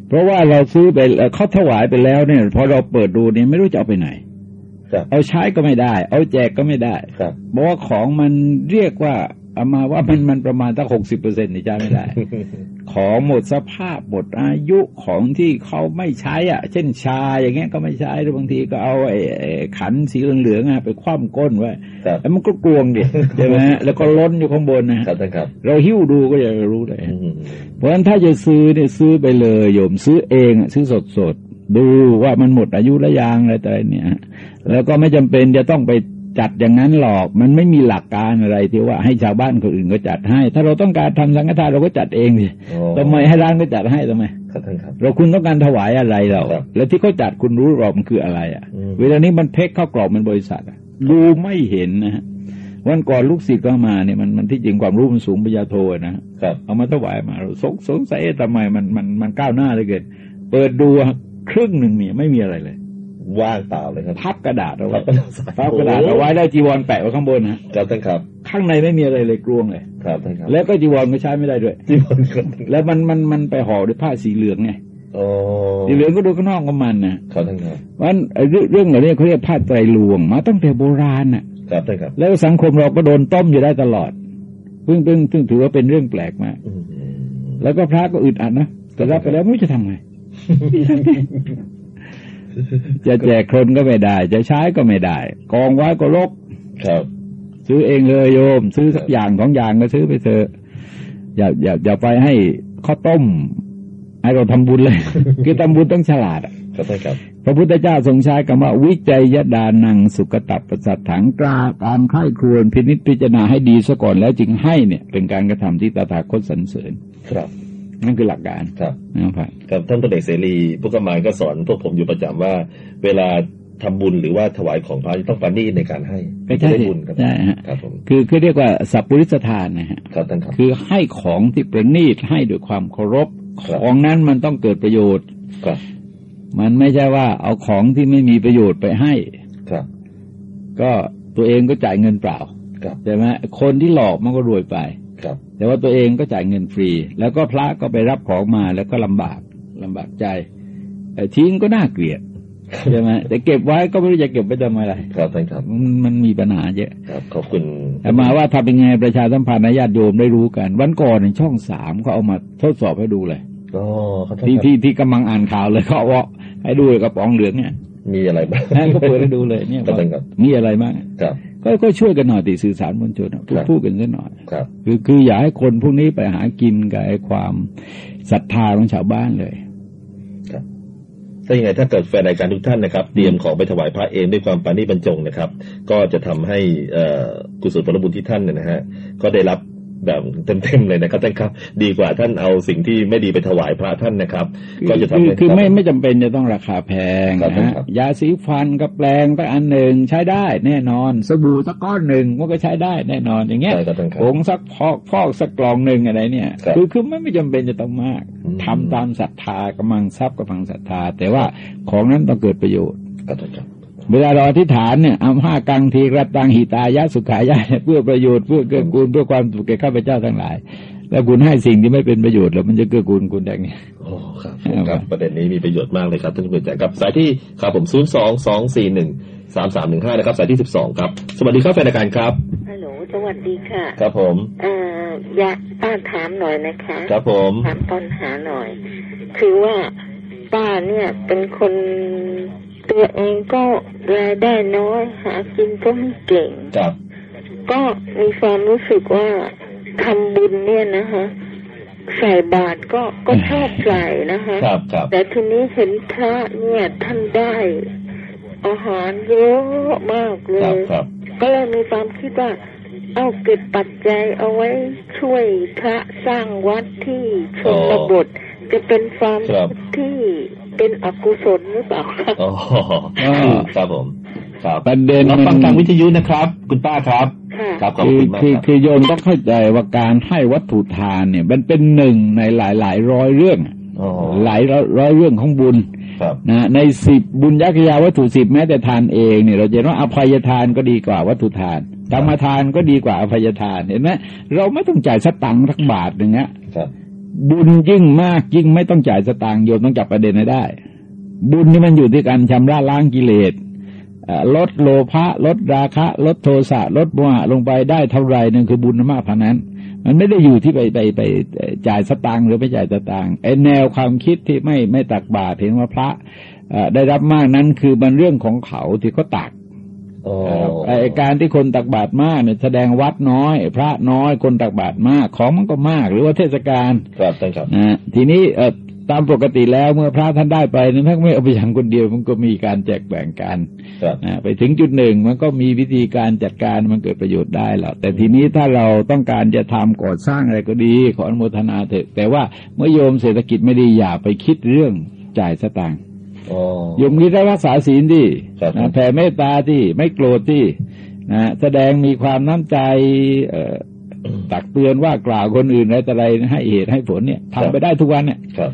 C: เพราะว่าเราซื้อไปเอ่อเขาถวายไปแล้วเนี่ยพอเราเปิดดูเนี่ยไม่รู้จะเอาไปไหน
A: ครับ
C: เอาใช้ก็ไม่ได้ เอาแจกก็ไม่ได้
A: ครับ
C: บอกว่าของมันเรียกว่า เอามาว่ามันมันประมาณตั้งหกสิบเปอร์เซ็นต์นี่จ้าไม่ได้ ของหมดสภาพหมดอายุของที่เขาไม่ใช้อะ เช่นชาอย่างเงี้ยก็ไม่ใช้หรือบางทีก็เอาไอ้ไอ้ขันสีเหลืองๆอะไปคว่ำก้นไว้
A: ครับ
C: แล้วมันก็กลวงดิใช่ไหมฮะแล้วก็ล้นอยู่ข้างบนนะฮะ
A: ครับท่านครับ
C: เราหิ้วดูก็จะรู้เลย
A: อืม
C: เพราะฉะนั้นถ้าจะซื้อเนี่ยซื้อไปเลยโยมซื้อเองอะซื้อสดสดๆดูว่ามันหมดอายุและยางอะไรแต่อะไรเนี่ย แล้วก็ไม่จำเป็นจะต้องไป จัดอย่างนั้นหรอกมันไม่มีหลักการอะไรที่ว่าให้ชาวบ้านคนอื่นก็จัดให้ ถ้าเราต้องการทำสังฆทานเราก็จัดเองดิ
A: อ๋อ
C: ทำไมให้ร้านก็จัดให้ทำไม
A: ครับท่านครับ
C: เราคุณต้องการถวายอะไรเรา
A: ครับ
C: แล้วที่เขาจัดคุณรู้หรอกมันคืออะไร อะ
A: อืม
C: เวลานี้มันเพ็กเข้ากรอบมันบริษัทอะดูไม่เห็นนะฮะวันก่อนลูกศิษย์ก็มาเนี่ยมันมันที่จริงความรู้มันสูงปัญญาโทอะนะ
A: ครับ
C: เอามาถวายมาเราสงสงสัยเอ๊ะทำไมมันมันมันก้าวหน้าเหลยเกินเปิดดูครึ่งหนึ่งเนี่ยไม่มีอะไรเลย
A: ว่างเปล่าเลยครับ
C: พับกระดาษเอา
A: ครั
C: ไว้
A: บ
C: พับกระดาษเอาไว้แล้วจีวรแปะไว้ข้างบนนะครับ
A: ท่านครับ
C: ข้างในไม่มีอะไรเลยกลวงเลย
A: ครับท่านครับ
C: แล้วก็จีวรก็ใช้ไม่ได้ด้วย
A: ที่บนครับ
C: แล้วมันมันมันไปห่อด้วยผ้าสีเหลืองไง
A: โอ้
C: สีเหลืองก็ดูข้างนอกของมันนะครับ
A: ท่านครับ
C: เพราะฉะนั้นไอ้เรื่องเรื่องเหล่านี้เขาเรียกผ้าไตรลวงมาตั้งแต่โบราณน่ะ
A: ครับท่านครับ
C: แล้วสังคมเราก็โดนต้มอยู่ได้ตลอดเพิ่งเพิ่งซึ่งถือว่าเป็นเรื่องแปลกมาก
A: อืม
C: แล้วก็พระก็อึดอัดนะแต่รับไปแล้วไม่รู้จะทำไง จะแจกคนก็ไม่ได้ จะใช้ก็ไม่ได้ กองไว้ก็ลก
A: ครับ
C: ซื้อเองเลยโยม ซื้อสักอย่างสองอย่างก็ซื้อไปเถอะอย่าอย่าอย่าไปให้ข้าวต้มให้เราทำบุญเลย คือทำบุญต้องฉลาดอะ
A: ครับท่านครับ
C: พระพุทธเจ้าทรงใช้คำว่าวิจัยยดานังสุกตับประสัทถังกล้าการไข้ครวนพินิจพิจารณาให้ดีซะก่อนแล้วจึงให้เนี่ย เป็นการกระทำที่ตถาคตสรรเสริญ
A: ครับ
C: นั่นคือหลักการ
A: ครับ
C: นะครับ
A: ครับท่านพลเอกเสรีผู้กำมานก็สอนพวกผมอยู่ประจำว่า เวลาทำบุญหรือว่าถวายของพระต้องปานีตในการให้
C: ก็ใช่
A: จะได้บุญครับ
C: ใช่ฮะ
A: ครับผม
C: คือคือเรียกว่าสัพพุริสทานนะฮะ
A: ครับท่านครับ
C: คือให้ของที่ประณีตให้ด้วยความเคารพ
A: ครับ
C: ของนั้นมันต้องเกิดประโยชน์
A: ครับ
C: มันไม่ใช่ว่าเอาของที่ไม่มีประโยชน์ไปให้
A: ครับ
C: ก็ตัวเองก็จ่ายเงินเปล่า
A: ครับ
C: ใช่ไหมคนที่หลอกมันก็รวยไป
A: ครับ
C: แต่ว่าตัวเองก็จ่ายเงินฟรี แล้วก็พระก็ไปรับของมาแล้วก็ลำบากลำบากใจเอ่อทิ้งก็น่าเกลียดใช่ไหมแต่เก็บไว้ก็ไม่รู้จะเก็บไว้ทำอะไร
A: ครับท่านครับ
C: มันมันมีปัญหาเยอะ
A: ครับขอบคุณ
C: แต่มาว่าทำเป็นไงประชาสัมพันธ์ให้ญาติโยมได้รู้กัน วันก่อนในช่องสามเขาเอามาทดสอบให้ดูเลย
A: อ๋อครับท่าน
C: ที่
A: ครับ
C: ที่ที่กำลังอ่านข่าวเลยเขาเอาว่าให้ดูกระป๋องเหลืองเนี่ย
A: มีอะไรบ้าง
C: นั่นก็เปิดให้ดูเลยเนี่ย
A: ครับ
C: ว่า
A: ท่านครับ
C: มีอะไรบ้าง
A: ครับ
C: ก็ก็ช่วยกันหน่อยติสื่อสารมวลชนอะพูด
A: ครับ
C: พูดกันสักหน่อย
A: ครับ
C: คือคืออย่าให้คนพวกนี้ไปหากินกับไอ้ความศรัทธาของชาวบ้านเลย
A: ครับถ้าอย่างไรถ้าเกิดแฟนรายการทุกท่านนะครับเตรียมของไปถวายพระเองด้วยความปรานีตบรรจงนะครับ ก็จะทำให้เอ่อกุศลผลบุญที่ท่านเนี่ยนะฮะก็ได้รับ แบบเต็มๆเลยนะครับท่านครับ ดีกว่าท่านเอาสิ่งที่ไม่ดีไปถวายพระท่านนะครับ ก็จะทำ
C: คือ
A: ให้
C: คือไม่ไม่จำเป็นจะต้องราคาแพง
A: ครับ
C: นะฮะ
A: ครับ
C: ยาสีฟันก็แปลงสักอันหนึ่งใช้ได้แน่นอน สบู่สักก้อนหนึ่งมันก็ใช้ได้แน่นอนอย่างเงี้ย
A: ใช่ครับท่านครับ
C: ผงสักพอกพอกสักกล่องหนึ่งอะไรเนี่ย
A: ครับ
C: คือคือไม่ไม่จำเป็นจะต้องมาก
A: อืม
C: ทำตามศรัทธากำลังทรัพย์กำลังศรัทธา แต่ว่าของนั้นต้องเกิดประโยชน์
A: ครับท่านครับ
C: เวลาเราอธิษฐานเนี่ยอาห้ากังทีกระตังหิตายะสุขายะเพื่อประโยชน์เพื่อเกื้อกูลเพื่อความสุขแก่ข้าพเจ้าทั้งหลาย แล้วคุณให้สิ่งที่ไม่เป็นประโยชน์แล้วมันจะเกื้อกูลคุณได้ไง
A: โอ้ครับ
C: ครับ
A: ประเด็นนี้มีประโยชน์มากเลยครับท่านผู้ชมครับสายที่ครับผมศูนย์สองสองสี่หนึ่งสามสามหนึ่งห้านะครับสายที่สิบสองครับ สวัสดีครับแฟนรายการครับ
E: ฮัลโหลสวัสดีค่ะ
A: ครับผม
E: เอ่ออยากป้าถามหน่อยนะคะ
A: ครับผม
E: ถามปัญหาหน่อย คือว่าป้าเนี่ยเป็นคน ตัวเองก็รายได้น้อย หากินก็ไม่เก่ง
A: ครับ
E: ก็มีความรู้สึกว่าทำบุญเนี่ยนะคะใส่บาตรก็ก็ชอบใส่นะคะ
A: ครับครับ
E: แต่ทีนี้เห็นพระเนี่ยท่านได้อาหารเยอะมากเล
A: ครับ
E: ย
A: ครับ
E: ก็เลยมีความคิดว่า เอาเก็บปัจจัยเอาไว้ช่วยพระสร้างวัดที่ชนบทจะเป็นความ
A: ครับ
E: ที่ เป็นอกุศลหรือเปล่าครับ
A: อ๋อครับผมครับ
C: ประเด็น
A: เรา
C: มั
A: ฟัง
C: น
A: ทางวิทยุนะครับ คุณป้าครับ
E: ค่ะ
A: ครับขอบ
C: คือ
A: คุณมาก
C: คือ
A: ครับ
C: คือโยมต้องเข้าใจว่าการให้วัตถุทานเนี่ย มันเป็นหนึ่งในหลายหลายร้อยเรื่อง
A: อ๋อ
C: หลายร้อยร้อยเรื่องของบุญ
A: ครับ
C: นะในสิบบุญยักยาวัตถุสิบแม้แต่ทานเองเนี่ยเราจะเห็นว่าอภัยทานก็ดีกว่าวัตถุทานธรรมทานก็ดีกว่าอภัยทานเห็นไหมเราไม่ต้องจ่ายสตังค์ทักบาทหนึ่งอะ
A: ครั บุ
C: ญยิ่งมากยิ่งไม่ต้องจ่ายสตางค์โยมต้องจับประเด็นให้ได้ บุญนี่มันอยู่ที่การชำระล้างกิเลสลดโลภะลดราคะ ลดโทสะลดโมหะลงไปได้เท่าไรนั่นคือบุญมากเท่านั้น มันไม่ได้อยู่ที่ไปไปไปจ่ายสตางค์หรือไม่จ่ายสตางค์ไอแนวความคิดที่ไม่ไม่ตักบาตรเห็นว่าพระได้รับมากนั้นคือมันเรื่องของเขาที่เขาตัก ไอการที่คนตักบาตรมากเนี่ยแสดงวัดน้อย พระน้อยคนตักบาตรมากของมันก็มาก หรือว่าเทศกาล
A: ครับท่านครับ
C: นะทีนี้เอ่อตามปกติแล้วเมื่อพระท่านได้ไปนั้นท่านไม่เอาไปอย่างคนเดียว มันก็มีการแจกแบ่งกัน
A: ครับ
C: นะไปถึงจุดหนึ่งมันก็มีวิธีการจัดการมันเกิดประโยชน์ได้แหละแต่ทีนี้ถ้าเราต้องการจะทำก่อสร้างอะไรก็ดี ขออนุโมทนาเถอะ แต่ว่าเมื่อโยมเศรษฐกิจไม่ดีอย่าไปคิดเรื่องจ่ายสตางค์
A: อ๋อ
C: โยมคิดได้รักษาศีลที่
A: ครับ
C: นะแผ่เมตตาที่ไม่โกรธที่นะแสดงมีความน้ำใจเอ่อตักเตือนว่ากล่าวคนอื่นอะไรแต่อะไรให้เหตุให้ผลเนี่ยทำไปได้ทุกวันเนี่ย
A: ครับ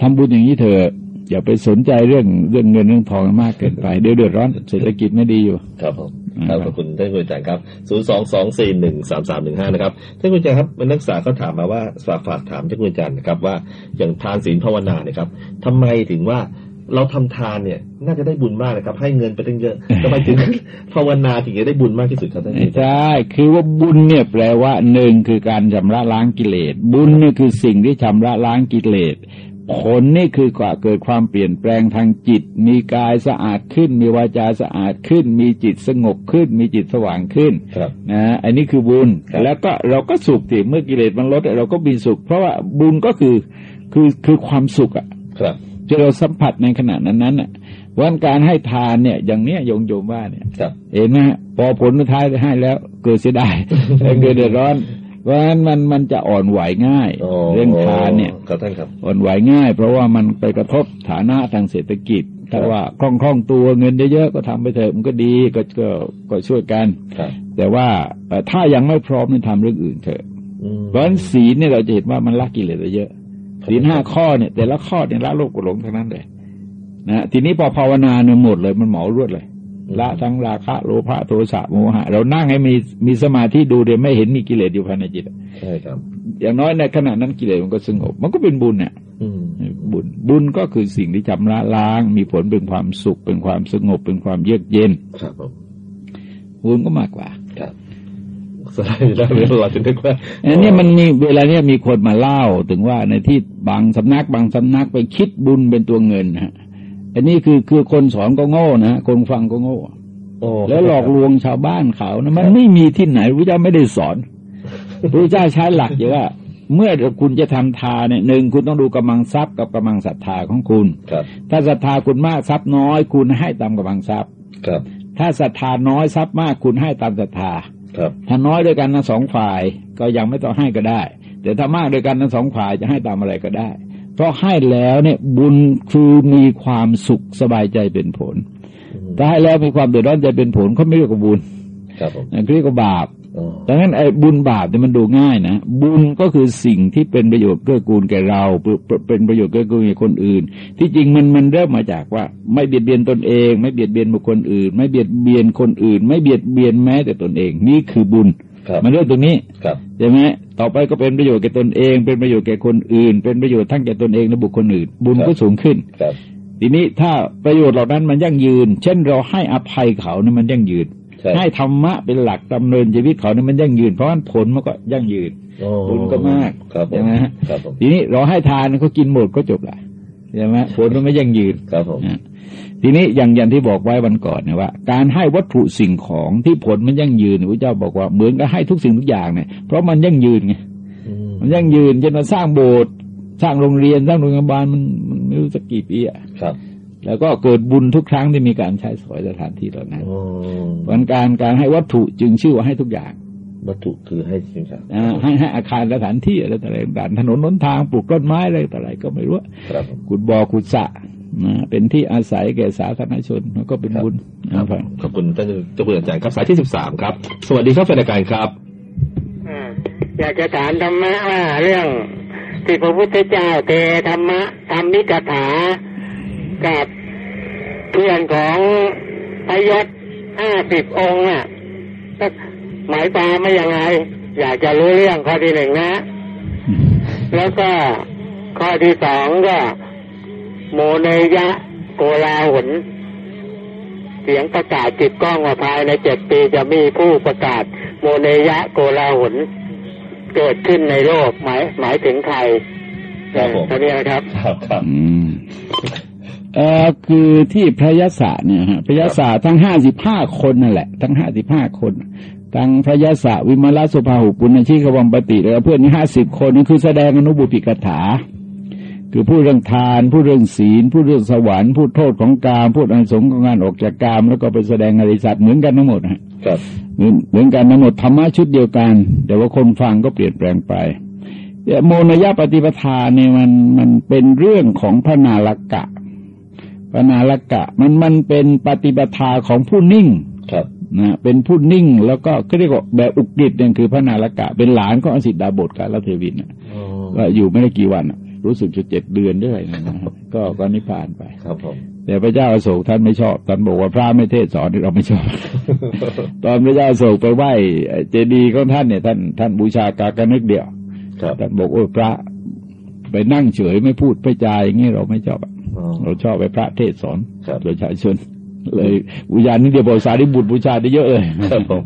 C: ทำบุญอย่างนี้เถอะอย่าไปสนใจเรื่องเรื่องเงินเรื่องทองมากเกินไปเดี๋ยวเดือดร้อนเศรษฐกิจไม่ดีอยู่
A: ครับผม
C: อืม
A: ครับขอบคุณท่านคุณอาจารย์ครับศูนย์สองสองสี่หนึ่งสามสามหนึ่งห้านะครับท่านคุณอาจารย์ครับนักศึกษาเขาถามมาว่าฝากฝากถามท่านคุณอาจารย์นะครับว่าอย่างทานศีลภาวนาเนี่ยครับทำไมถึงว่าเราทำทานเนี่ย น่าจะได้บุญมากนะครับ ให้เงินไปตั้งเยอะทำไมถึงภาวนาถึงจะได้บุญมากที่สุดครับท่านคุณอาจารย์
C: ใช่คือว่าบุญเนี่ยแปลว่าหนึ่งคือการชำระล้างกิเลส บุญนี่คือสิ่งที่ชำระล้างกิเลส ผลนี่คือกว่าเกิดความเปลี่ยนแปลงทางจิต มีกายสะอาดขึ้น มีวาจาสะอาดขึ้น มีจิตสงบขึ้น มีจิตสว่างขึ้น
A: ครับ
C: นะอันนี้คือบุญ
A: ครับ
C: แล้วก็เราก็สุขสิเมื่อกิเลสมันลดเราก็มีสุข เพราะว่าบุญก็คือคือคือความสุขอะ
A: ครับ
C: ที่เราสัมผัสในขณะนั้นนั้นน่ะวันการให้ทานเนี่ย อย่างเนี้ยโยมโยมว่าเนี่ย
A: ครับ
C: เห็นไหมฮะพอผลสุดท้ายให้แล้ว เกิดเสียดายเกิดเดือดร้อน เพราะฉะนั้นมันมันจะอ่อนไหวง่าย
A: อ๋อ
C: เรื่องทานเนี่ย
A: ครับท่านครับ
C: อ่อนไหวง่าย เพราะว่ามันไปกระทบฐานะทางเศรษฐกิจถ้า
A: ครับ
C: ว่าคล่องคล่องตัวเงินเยอะๆก็ทำไปเถอะมันก็ดีก็ก็ก็ช่วยกัน
A: ครับ
C: แต่ว่าเอ่อถ้ายังไม่พร้อมนี่ทำเรื่องอื่นเถอะ
A: อืม
C: เพราะฉะนั้นศีลเนี่ยเราจะเห็นว่ามันละกิเลสเราเยอะศีลห้าข้อเนี่ยแต่ละข้อเนี่ยละโลภกดหลงทั้งนั้นเลยนะทีนี้พอภาวนาเนี่ยหมดเลยมันเหมารวดเลย ละทั้งราคะโลภะโทสะโมหะ เรานั่งให้มีมีสมาธิดูเดี๋ยวไม่เห็นมีกิเลสอยู่ภายในจิต
A: ใช่ครับ
C: อย่างน้อยในขณะนั้นกิเลสมันก็สงบ มันก็เป็นบุญเนี่ย
A: อืม
C: บุญบุญก็คือสิ่งที่ชำระล้าง มีผลเป็นความสุขเป็นความสงบเป็นความเยือกเย็น
A: ครับผม
C: บุญก็มากกว่า
A: ครับสไลด์แล้วเราจะนึกว่า
C: อันนี้มันมีเวลาเนี้ยมีคนมาเล่าถึงว่าในที่บางสำนักบางสำนักไปคิดบุญเป็นตัวเงินนะฮะ อันนี้คือคือคนสอนก็โง่นะคนฟังก็โง่
A: โอ้
C: แล้วหลอกลวงชาวบ้านเขานะมันไม่มีที่ไหนพระเจ้าไม่ได้สอนพระเจ้าใช้หลักอย่างว่า เมื่อคุณจะทำทานเนี่ยหนึ่งคุณต้องดูกำลังทรัพย์กับกำลังศรัทธาของคุณ
A: ครับ
C: ถ้าศรัทธาคุณมากทรัพย์น้อย คุณให้ตามกำลังทรัพย์
A: ครับ
C: ถ้าศรัทธาน้อยทรัพย์มากคุณให้ตามศรัทธา
A: ครับ
C: ถ้าน้อยด้วยกันทั้งสองฝ่ายก็ยังไม่ต้องให้ก็ได้ แต่ถ้ามากด้วยกันทั้งสองฝ่ายจะให้ตามอะไรก็ได้เพ ราะให้แล้วเนี่ยบุญคือมีความสุขสบายใจเป็นผล
A: อืม
C: ถ้าให้แล้วมีความเดือดร้อนใจเป็นผลเขาไม่เรียกว่าบุญ
A: ครับผม
C: นั่นเรียกว่าบาป
A: อ๋อ
C: ดังนั้นไอ้บุญบาปเนี่ยมันดูง่ายนะ บุญก็คือสิ่งที่เป็นประโยชน์เกื้อกูลแก่เราเป็นเป็นประโยชน์เกื้อกูลแก่คนอื่น ที่จริงมันมันเริ่มมาจากว่า ไม่เบียดเบียนตนเอง ไม่เบียดเบียนบุคคลอื่น ไม่เบียดเบียนคนอื่น ไม่เบียดเบียนแม้แต่ตนเอง นี่คือบุญ
A: ครับ
C: มันเริ่มตรงนี้
A: ครับ
C: ใช่ไหมต่อไปก็เป็นประโยชน์แก่ตนเอง เป็นประโยชน์แก่คนอื่น เป็นประโยชน์ทั้งแก่ตนเองและบุคคลอื่น บุญ
A: ครับ
C: ก็สูงขึ้น
A: ครับ
C: ทีนี้ถ้าประโยชน์เหล่านั้นมันยั่งยืน เช่นเราให้อภัยเขาเนี่ยมันยั่งยืน
A: ใช่
C: ให้ธรรมะเป็นหลักดำเนินชีวิตเขาเนี่ยมันยั่งยืน เพราะฉะนั้นผลมันก็ยั่งยืน
A: โอ้
C: บุญก็มาก
A: ครับผม
C: ใช่ไหมฮะ
A: ครับผม
C: ทีนี้เราให้ทานเขากินหมดก็จบละ ใช่ไหมผลมันไม่ยั่งยืน
A: ครับผม
C: นะทีนี้อย่างอย่างที่บอกไว้วันก่อนเนี่ยว่า การให้วัตถุสิ่งของที่ผลมันยั่งยืนพระเจ้าบอกว่าเหมือนกับให้ทุกสิ่งทุกอย่างเนี่ยเพราะมันยั่งยืนไง
A: อืม
C: มันยั่งยืนจนมาสร้างโบสถ์สร้างโรงเรียนสร้างโรงพยาบาลมันมันไม่รู้สักกี่ปีอะ
A: ครับ
C: แล้วก็เกิดบุญทุกครั้งที่มีการใช้สอยสถานที่เหล่านั้น
A: โอ้
C: เพราะฉะนั้นการการให้วัตถุจึงชื่อว่าให้ทุกอย่าง
A: วัตถุคือให้จริงครับ
C: อ่าให้ให้อาคารสถานที่อะไรต่างๆต่างๆถนนหนทางปลูกต้นไม้อะไรต่ออะไรก็ไม่รู้
A: ครับผม
C: ขุดบ่อขุดสระนะเป็นที่อาศัยแก่สาธารณชนแล้วก็เป็นบุญ
A: ครับ
C: นะครับ
A: ขอบคุณท่านเจ้าคุณอาจารย์ครับสายที่สิบสามครับ สวัสดีครับแฟนรายการครับ
G: อ่าอยากจะถามธรรมะว่าเรื่องที่พระพุทธเจ้าเทธรรมะธรรมิกถากับเพื่อนของพยศห้าสิบองค์อะก็ หมายความไม่ยังไง อยากจะรู้เรื่องข้อที่หนึ่งนะ แล้วก็ข้อที่สองก็โมเนยะโกลาหนเสียงประกาศจิตกล้องว่าภายในเจ็ดปีจะมีผู้ประกาศ โมเนยะโกลาหนเกิดขึ้นในโลกหมายหมายถึงใคร
A: ครับผม
G: เท่านี้นะครับ
A: ครับครับ
C: อืมเอ่อคือที่พระยศะเนี่ยฮะพระยศะทั้งห้าสิบห้าคนนั่นแหละ ทั้งห้าสิบห้าคน ทั้งพระยศะวิมลสุภาหุปุณณชิกวัมปติแล้วเพื่อนนี่ห้าสิบคนนี่คือแสดงอนุบุปิกถา คือพูดเรื่องทาน พูดเรื่องศีล พูดเรื่องสวรรค์ พูดโทษของกาม พูดอันสงส์ของการออกจากกาม แล้วก็ไปแสดงอริสัตเหมือนกันทั้งหมดฮะ
A: ครับ
C: เหมือนเหมือนกันทั้งหมดธรรมะชุดเดียวกัน แต่ว่าคนฟังก็เปลี่ยนแปลงไปโมนยปฏิปทาเนี่ยมันมันเป็นเรื่องของพระนาลกะพระนาลกะมันมันเป็นปฏิปทาของผู้นิ่ง
A: ครับ
C: นะเป็นผู้นิ่งแล้วก็ก็เรียกว่าแบบอุกฤษเนี่ยคือพระนาลกะ เป็นหลานของอสิทดาบทกาลเทวินน่ะก็อยู่ไม่ได้กี่วันน่ะรู้สึกจะเจ็ดเดือนด้วยนะก็ก็นิพพานไป
A: ครับผม
C: แต่พระเจ้าอโศกท่านไม่ชอบท่านบอกว่าพระไม่เทศสอนที่เราไม่ชอบ ตอนพระเจ้าอโศกไปไหว้เจดีย์ของท่านเนี่ย ท่านท่านบูชากากระนึกเดียว
A: ครับ
C: ท่านบอกโอ้ยพระไปนั่งเฉยไม่พูดไม่จาอย่างนี้เราไม่ชอบอะ
A: อ๋อ
C: เราชอบไปพระเทศสอน
A: ครับ
C: ประชาชน เลยบูชานี่เดียวบอกสารีบุตรบูชาได้เยอะเลย
A: ครับผม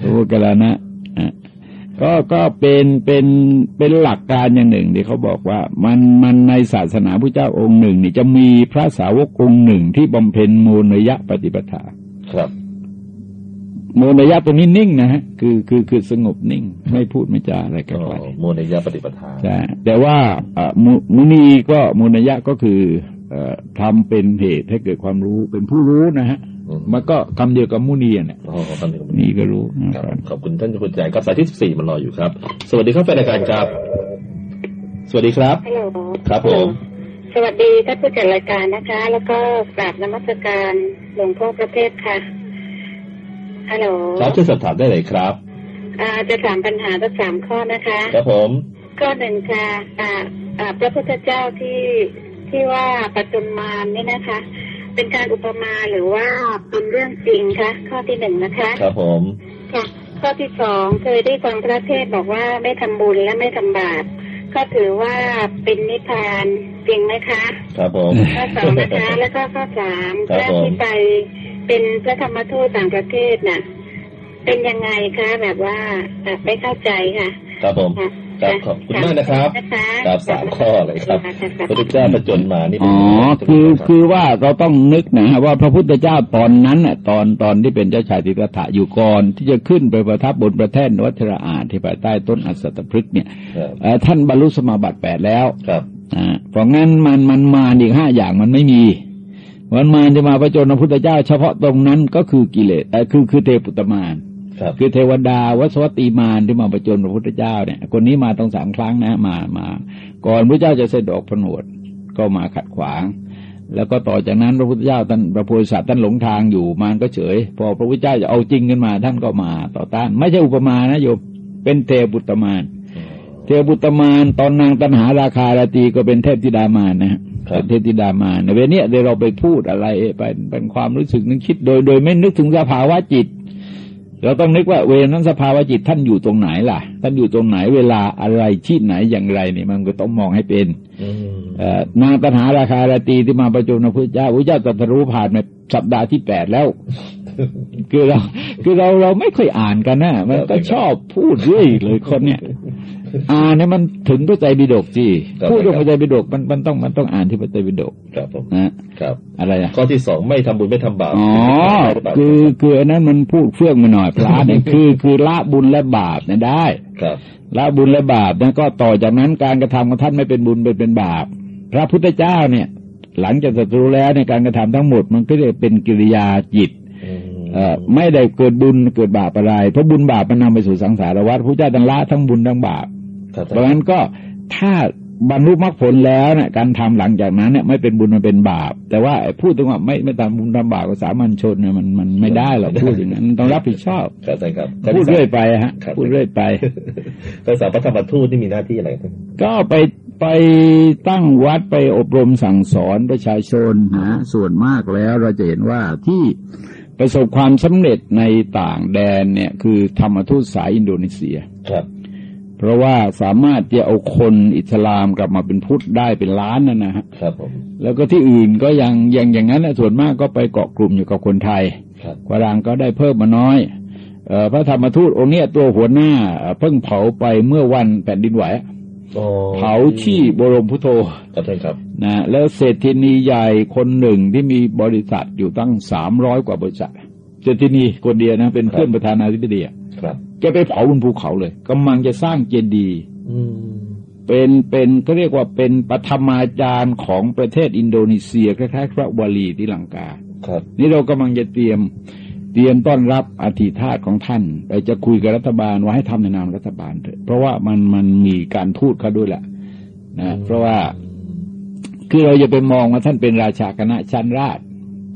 C: โอ้กะลานะอะก็ก็เป็นเป็นเป็นหลักการอย่างหนึ่งที่เขาบอกว่า มันมันในศาสนาพระเจ้าองค์หนึ่ง นี่จะมีพระสาวกองค์หนึ่งที่บำเพ็ญโมนยะปฏิปทา
A: ครับ
C: โมนยะตัวนี้นิ่งนะฮะคือคือคือสงบนิ่ง ไม่พูดไม่จาอะไรกัน
A: อ๋อ
C: ไป
A: โมเนยะปฏิปทา
C: ใช่แต่ว่าอะมุมุนีก็โมนยะก็คือเอ่อ ทำเป็นเหตุให้เกิดความรู้เป็นผู้รู้นะฮะ
A: อืม
C: มันก็คำเดียวกับมุนีอะเนี่ย
A: อ๋อครับ
C: นี่ก็รู้นะ
A: ค
C: ค
A: รั
C: รั
A: บบขอบคุณท่านเจ้าคุณอาจารย์ครับสายที่สิบสี่มันรออยู่ครับ สวัสดีครับแฟนรายการครับ สวัสดีครับ
E: ฮัลโหล
A: ครับผม
E: สวัสดีท่านผู้จัดรายการนะคะ แล้วก็กราบนมัสการหลวงพ่อประเทศค่ะฮัลโหล
A: ครับช่วยสอบถามได้เลยครับ
E: อ่าจะถามปัญหาทั้งสามข้อนะคะ
A: ครับผม
E: ข้อหนึ่งค่ะอ่าอ่าพระพุทธเจ้าที่ ที่ว่าปฐุมมารนี่นะคะ เป็นการอุปมาหรือว่าเป็นเรื่องจริงคะข้อที่หนึ่งนะคะ
A: ครับผม
E: ค่ะข้อที่สองเคยได้ฟังพระเทศน์บอกว่าไม่ทำบุญและไม่ทำบาปก็ถือว่าเป็นนิพพานจริงไหมคะ
A: ครับผม
E: ข้อสองนะคะแล้วก็ข้อสาม
A: ครับ
E: ถ้า
A: ผม
E: ที่ไปเป็นพระธรรมทูตต่างประเทศน่ะ เป็นยังไงคะแบบว่าแบบไม่เข้าใจค่ะ
A: ครับผม
E: ค่ะ
A: ครับขอบคุณมากนะครับ
E: นะคะ
A: ครับสามข้อเลยครับะพระพุทธเจ้าประจนมานี่เป็
C: อ๋
A: น
C: อคือคือว่าเราต้องนึกนะฮะว่าพระพุทธเจ้าตอนนั้นน่ะตอนตอนที่เป็นเจ้าชายสิทธัตถะอยู่ก่อนที่จะขึ้นไปประทับบนประแท่นวัชระอาจที่ภายใต้ต้นอัสสตพฤกษ์เนี่ย
A: ครับ
C: เอ่อท่านบรรลุสมาบัติแปดแล้ว
A: ครับ
C: อ่าเพราะงั้นมันมันมาอีกห้าอย่างมันไม่มีมันมาจะมาประจนพระพุทธเจ้า เฉพาะตรงนั้นก็คือกิเลสเอ่อคือคือเทปุตตมาน
A: ครับ
C: คือเทวดาวัสวัตตีมารที่มาประจนพระพุทธเจ้าเนี่ย คนนี้มาต้องสามครั้งนะมามา ก่อนพระเจ้าจะเสด็จออกผนวดก็มาขัดขวาง แล้วก็ต่อจากนั้นพระพุทธเจ้าท่านพระโพธิสัตว์ท่านหลงทางอยู่มารก็เฉย พอพระพุทธเจ้าจะเอาจริงขึ้นมาท่านก็มาต่อต้าน ไม่ใช่อุปมานะโยมเป็นเทปุตตมารเทปุตตมารตอนนางตันหาราคาราตรีก็เป็นเทพธิดามารนะฮะ
A: ครับ
C: เป็นเทพธิดามารในเวลาเนี้ยเดี๋ยวเราไปพูดอะไรไปเป็นความรู้สึกนึกคิดโดย โดยไม่นึกถึงสภาวะจิต เราต้องนึกว่าเวลานั้นสภาวะจิตท่านอยู่ตรงไหนล่ะ ท่านอยู่ตรงไหนเวลาอะไรที่ไหนอย่างไรเนี่ยมันก็ต้องมองให้เป็น
A: อืม
C: เอ่อนางตัณหาราคาราตรีที่มาประจุนพระพุทธเจ้าพระพุทธเจ้าตรัสรู้ผ่านมาสัปดาห์ที่แปดแล้ว คือเรา คือเราเราไม่ค่อยอ่านกันนะมันก็ชอบพูดเรื่อยเลยคนเนี่ย อ่านเนี่ยมันถึงพระไตรปิฎกสิพูดถึงพระไตรปิฎกมันมันต้องมันต้องอ่านที่พระไตรปิฎก
A: ครับผม
C: นะครับอะไรอะ
A: ข้อที่สองไม่ทำบุญไม่ทำบาป
C: อ๋อคือคืออันนั้นมันพูดเฟื่องมาหน่อยพระเนี่ยคือคือละบุญและบาปเนี่ยได้
A: ครับ
C: ละบุญและบาปนะก็ต่อจากนั้นการกระทำของท่านไม่เป็นบุญเป็นเป็นบาป พระพุทธเจ้าเนี่ย หลังจากตรัสรู้แล้วในการกระทำทั้งหมด มันก็จะเป็นกิริยาจิต
A: อืม
C: เอ่อไม่ได้เกิดบุญเกิดบาปอะไร เพราะบุญบาปมันนำไปสู่สังสารวัฏพระเจ้าตังละทั้งบุญทั้งบาป
A: ครับ
C: เพราะฉะนั้นก็ถ้าบรรลุมรรคผลแล้วเนี่ยการทำหลังจากนั้นเนี่ยไม่เป็นบุญมันเป็นบาป แต่ว่าไอ้พูดถึงว่าไม่ไม่ทำบุญทำบาปกับสามัญชนเนี่ยมันมันไม่ได้หรอกพูดอย่างนั้นต้องรับผิดชอบ
A: ครับท่านครับ
C: พูดเรื่อยไปฮะ
A: ครับ
C: พูดเรื่อยไป
A: ภาษาพระธรรมทูตนี่มีหน้าที่อะไรท่าน
C: ก็ไปไปตั้งวัดไปอบรมสั่งสอนประชาชนนะส่วนมากแล้วเราจะเห็นว่าที่ประสบความสำเร็จในต่างแดนเนี่ย คือธรรมทูตสายอินโดนีเซีย
A: ครับ
C: เพราะว่าสามารถจะเอาคนอิสลามกลับมาเป็นพุทธได้เป็นล้านนะนะฮะ
A: ครับผม
C: แล้วก็ที่อื่นก็ยังยังอย่างนั้นนะส่วนมากก็ไปเกาะกลุ่มอยู่กับคนไทย
A: ครับ
C: ฝรั่งก็ได้เพิ่มมาน้อยเออพระธรรมทูตองค์เนี้ยตัวหัวหน้า เพิ่งเผาไปเมื่อวันแผ่นดินไหว
A: อ๋อ
C: เผาที่บรมพุทโธ
A: ครับท่านครับ
C: นะแล้วเศรษฐินีใหญ่คนหนึ่งที่มีบริษัทอยู่ตั้งสามร้อยกว่าบริษัท เศรษฐินีคนเดียวนะ เป็นเพื่อนประธานาธิบดีอะ
A: ครับ
C: แกไปเผาบนภูเขาเลยกำลังจะสร้างเจดีย์
A: อืม
C: เป็นเป็นก็เรียกว่าเป็นปฐมาจารย์ของประเทศอินโดนีเซียคล้ายๆพระวลีที่ลังกา
A: ครับ
C: นี่เรากำลังจะเตรียมเตรียมต้อนรับอธิธาตของท่าน ไปจะคุยกับรัฐบาลว่าให้ทำในนามรัฐบาลเถอะเพราะว่ามันมันมีการทูตเขาด้วยแหละนะเพราะว่าคือเราจะไปมองว่าท่านเป็นราชาคณะชั้นราช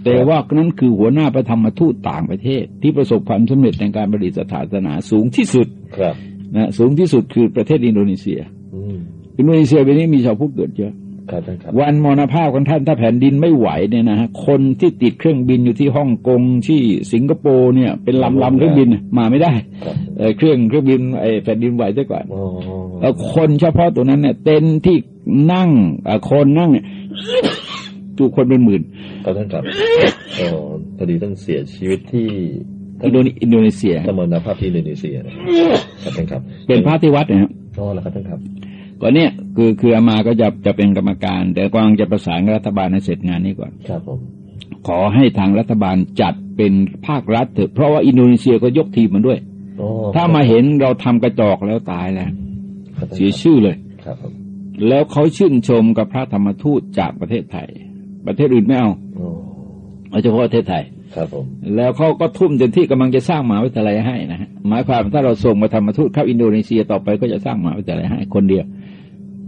C: แต่ว่านั้นคือหัวหน้าประธรรมทูตต่างประเทศ ที่ประสบความสำเร็จในการประดิษฐศาสนาสูงที่สุด
A: ครับ
C: นะสูงที่สุดคือประเทศอินโดนีเซีย
A: อืม
C: อินโดนีเซียเป็นนี้มีชาวพุทธเกิดเยอะ
A: ครับท่านครับ
C: วันมรณภาพของท่านถ้าแผ่นดินไม่ไหวเนี่ยนะฮะคนที่ติดเครื่องบินอยู่ที่ฮ่องกงที่สิงคโปร์เนี่ย เป็นลำลำเครื่องบินมาไม่ได้
A: ครับ
C: เอ่อเครื่องเครื่องบินไอ้แผ่นดินไหวซะก่อน
A: อ๋อ
C: เอ่อคนเฉพาะตัวนั้นเนี่ย เต็นท์ที่นั่งเอ่อคนนั่งเนี่ย จูคนเป็นหมื่น
A: ครับท่านครับอ๋อพอดีท่านเสียชีวิตที่
C: อินโดนีอินโดนีเซีย
A: ตมรณภาพที่อินโดนีเซียนะครับท่านครับ
C: เป็นพระที่วัดเนยครับ
A: อ๋อแล้วครับท่านครับ
C: ก่อนเนี่ยคือคืออามาก็จะจะเป็นกรรมการ แต่กวางจะประสานกับรัฐบาลให้เสร็จงานนี้ก่อน
A: ครับผม
C: ขอให้ทางรัฐบาลจัดเป็นภาครัฐเถอะเพราะว่าอินโดนีเซียก็ยกทีมมันด้วย
A: อ๋อ
C: ถ้ามาเห็นเราทำกระจอกแล้วตายแล้ว
A: ครับท่าน
C: เสียชื่อเลย
A: ครับผม
C: แล้วเขาชื่นชมกับพระธรรมทูตจากประเทศไทย ประเทศอื่นไม่เอา
A: อ๋อ
C: เอาเฉพาะประเทศไทย
A: ครับผม
C: แล้วเขาก็ทุ่มเต็มที่กำลังจะสร้างมหาวิทยาลัยให้นะฮะหมายความถ้าเราส่งมาธรรมทูตเข้าอินโดนีเซียต่อไปก็จะสร้างมหาวิทยาลัยให้คนเดียว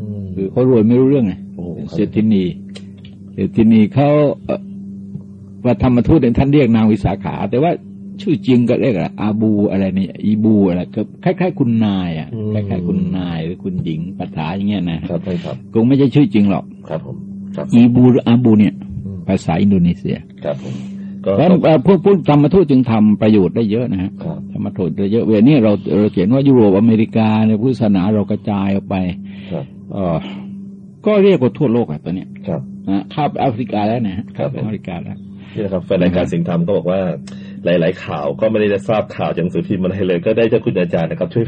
A: อืม
C: คือเขารวยไม่รู้เรื่องไง
A: โอ้ครับ
C: เศรษฐินีเศรษฐินีเขาเอ่อว่าธรรมทูตเนี่ยท่านเรียกนางวิสาขา แต่ว่าชื่อจริงก็เรียกอะไรอาบูอะไรเนี่ยอีบูอะไรก็คล้ายๆ คุณนายอะคล้ายๆคุณนายหรือคุณหญิงภาษาอย่างเงี้ยนะครับ
A: ท่านครับ
C: คงไม่ใช่ชื่อจริงหรอก
A: ครับผมครับ
C: อีบูหรืออาบูเนี่ย
A: อืม
C: ภาษาอินโดนีเซีย
A: ครับผมก็
C: เพราะฉะนั้นเอ่อพวกพวกธรรมทูตจึงทำประโยชน์ได้เยอะนะฮะ
A: ครับ
C: ธรรมทูตได้เยอะเวลานี้เราเราเขียนว่ายุโรปอเมริกาเนี่ยพุทธศาสนาเรากระจายออกไป
A: ครับ
C: เออก็เรียกว่าทั่วโลกอะตอนเนี้ย
A: ครับ
C: นะข้ามไปแอฟริกาแล้วนะฮะ
A: ครับ
C: ข้ามไปแอฟริกาแล้ว
A: นี่นะครับแฟนรายการสิงห์ธรรมก็บอกว่าหลาย ๆ ข่าวก็ไม่ได้ทราบข่าวจากหนังสือพิมพ์มาให้เลย ก็ได้เจ้าคุณอาจารย์นะครับ ช่วย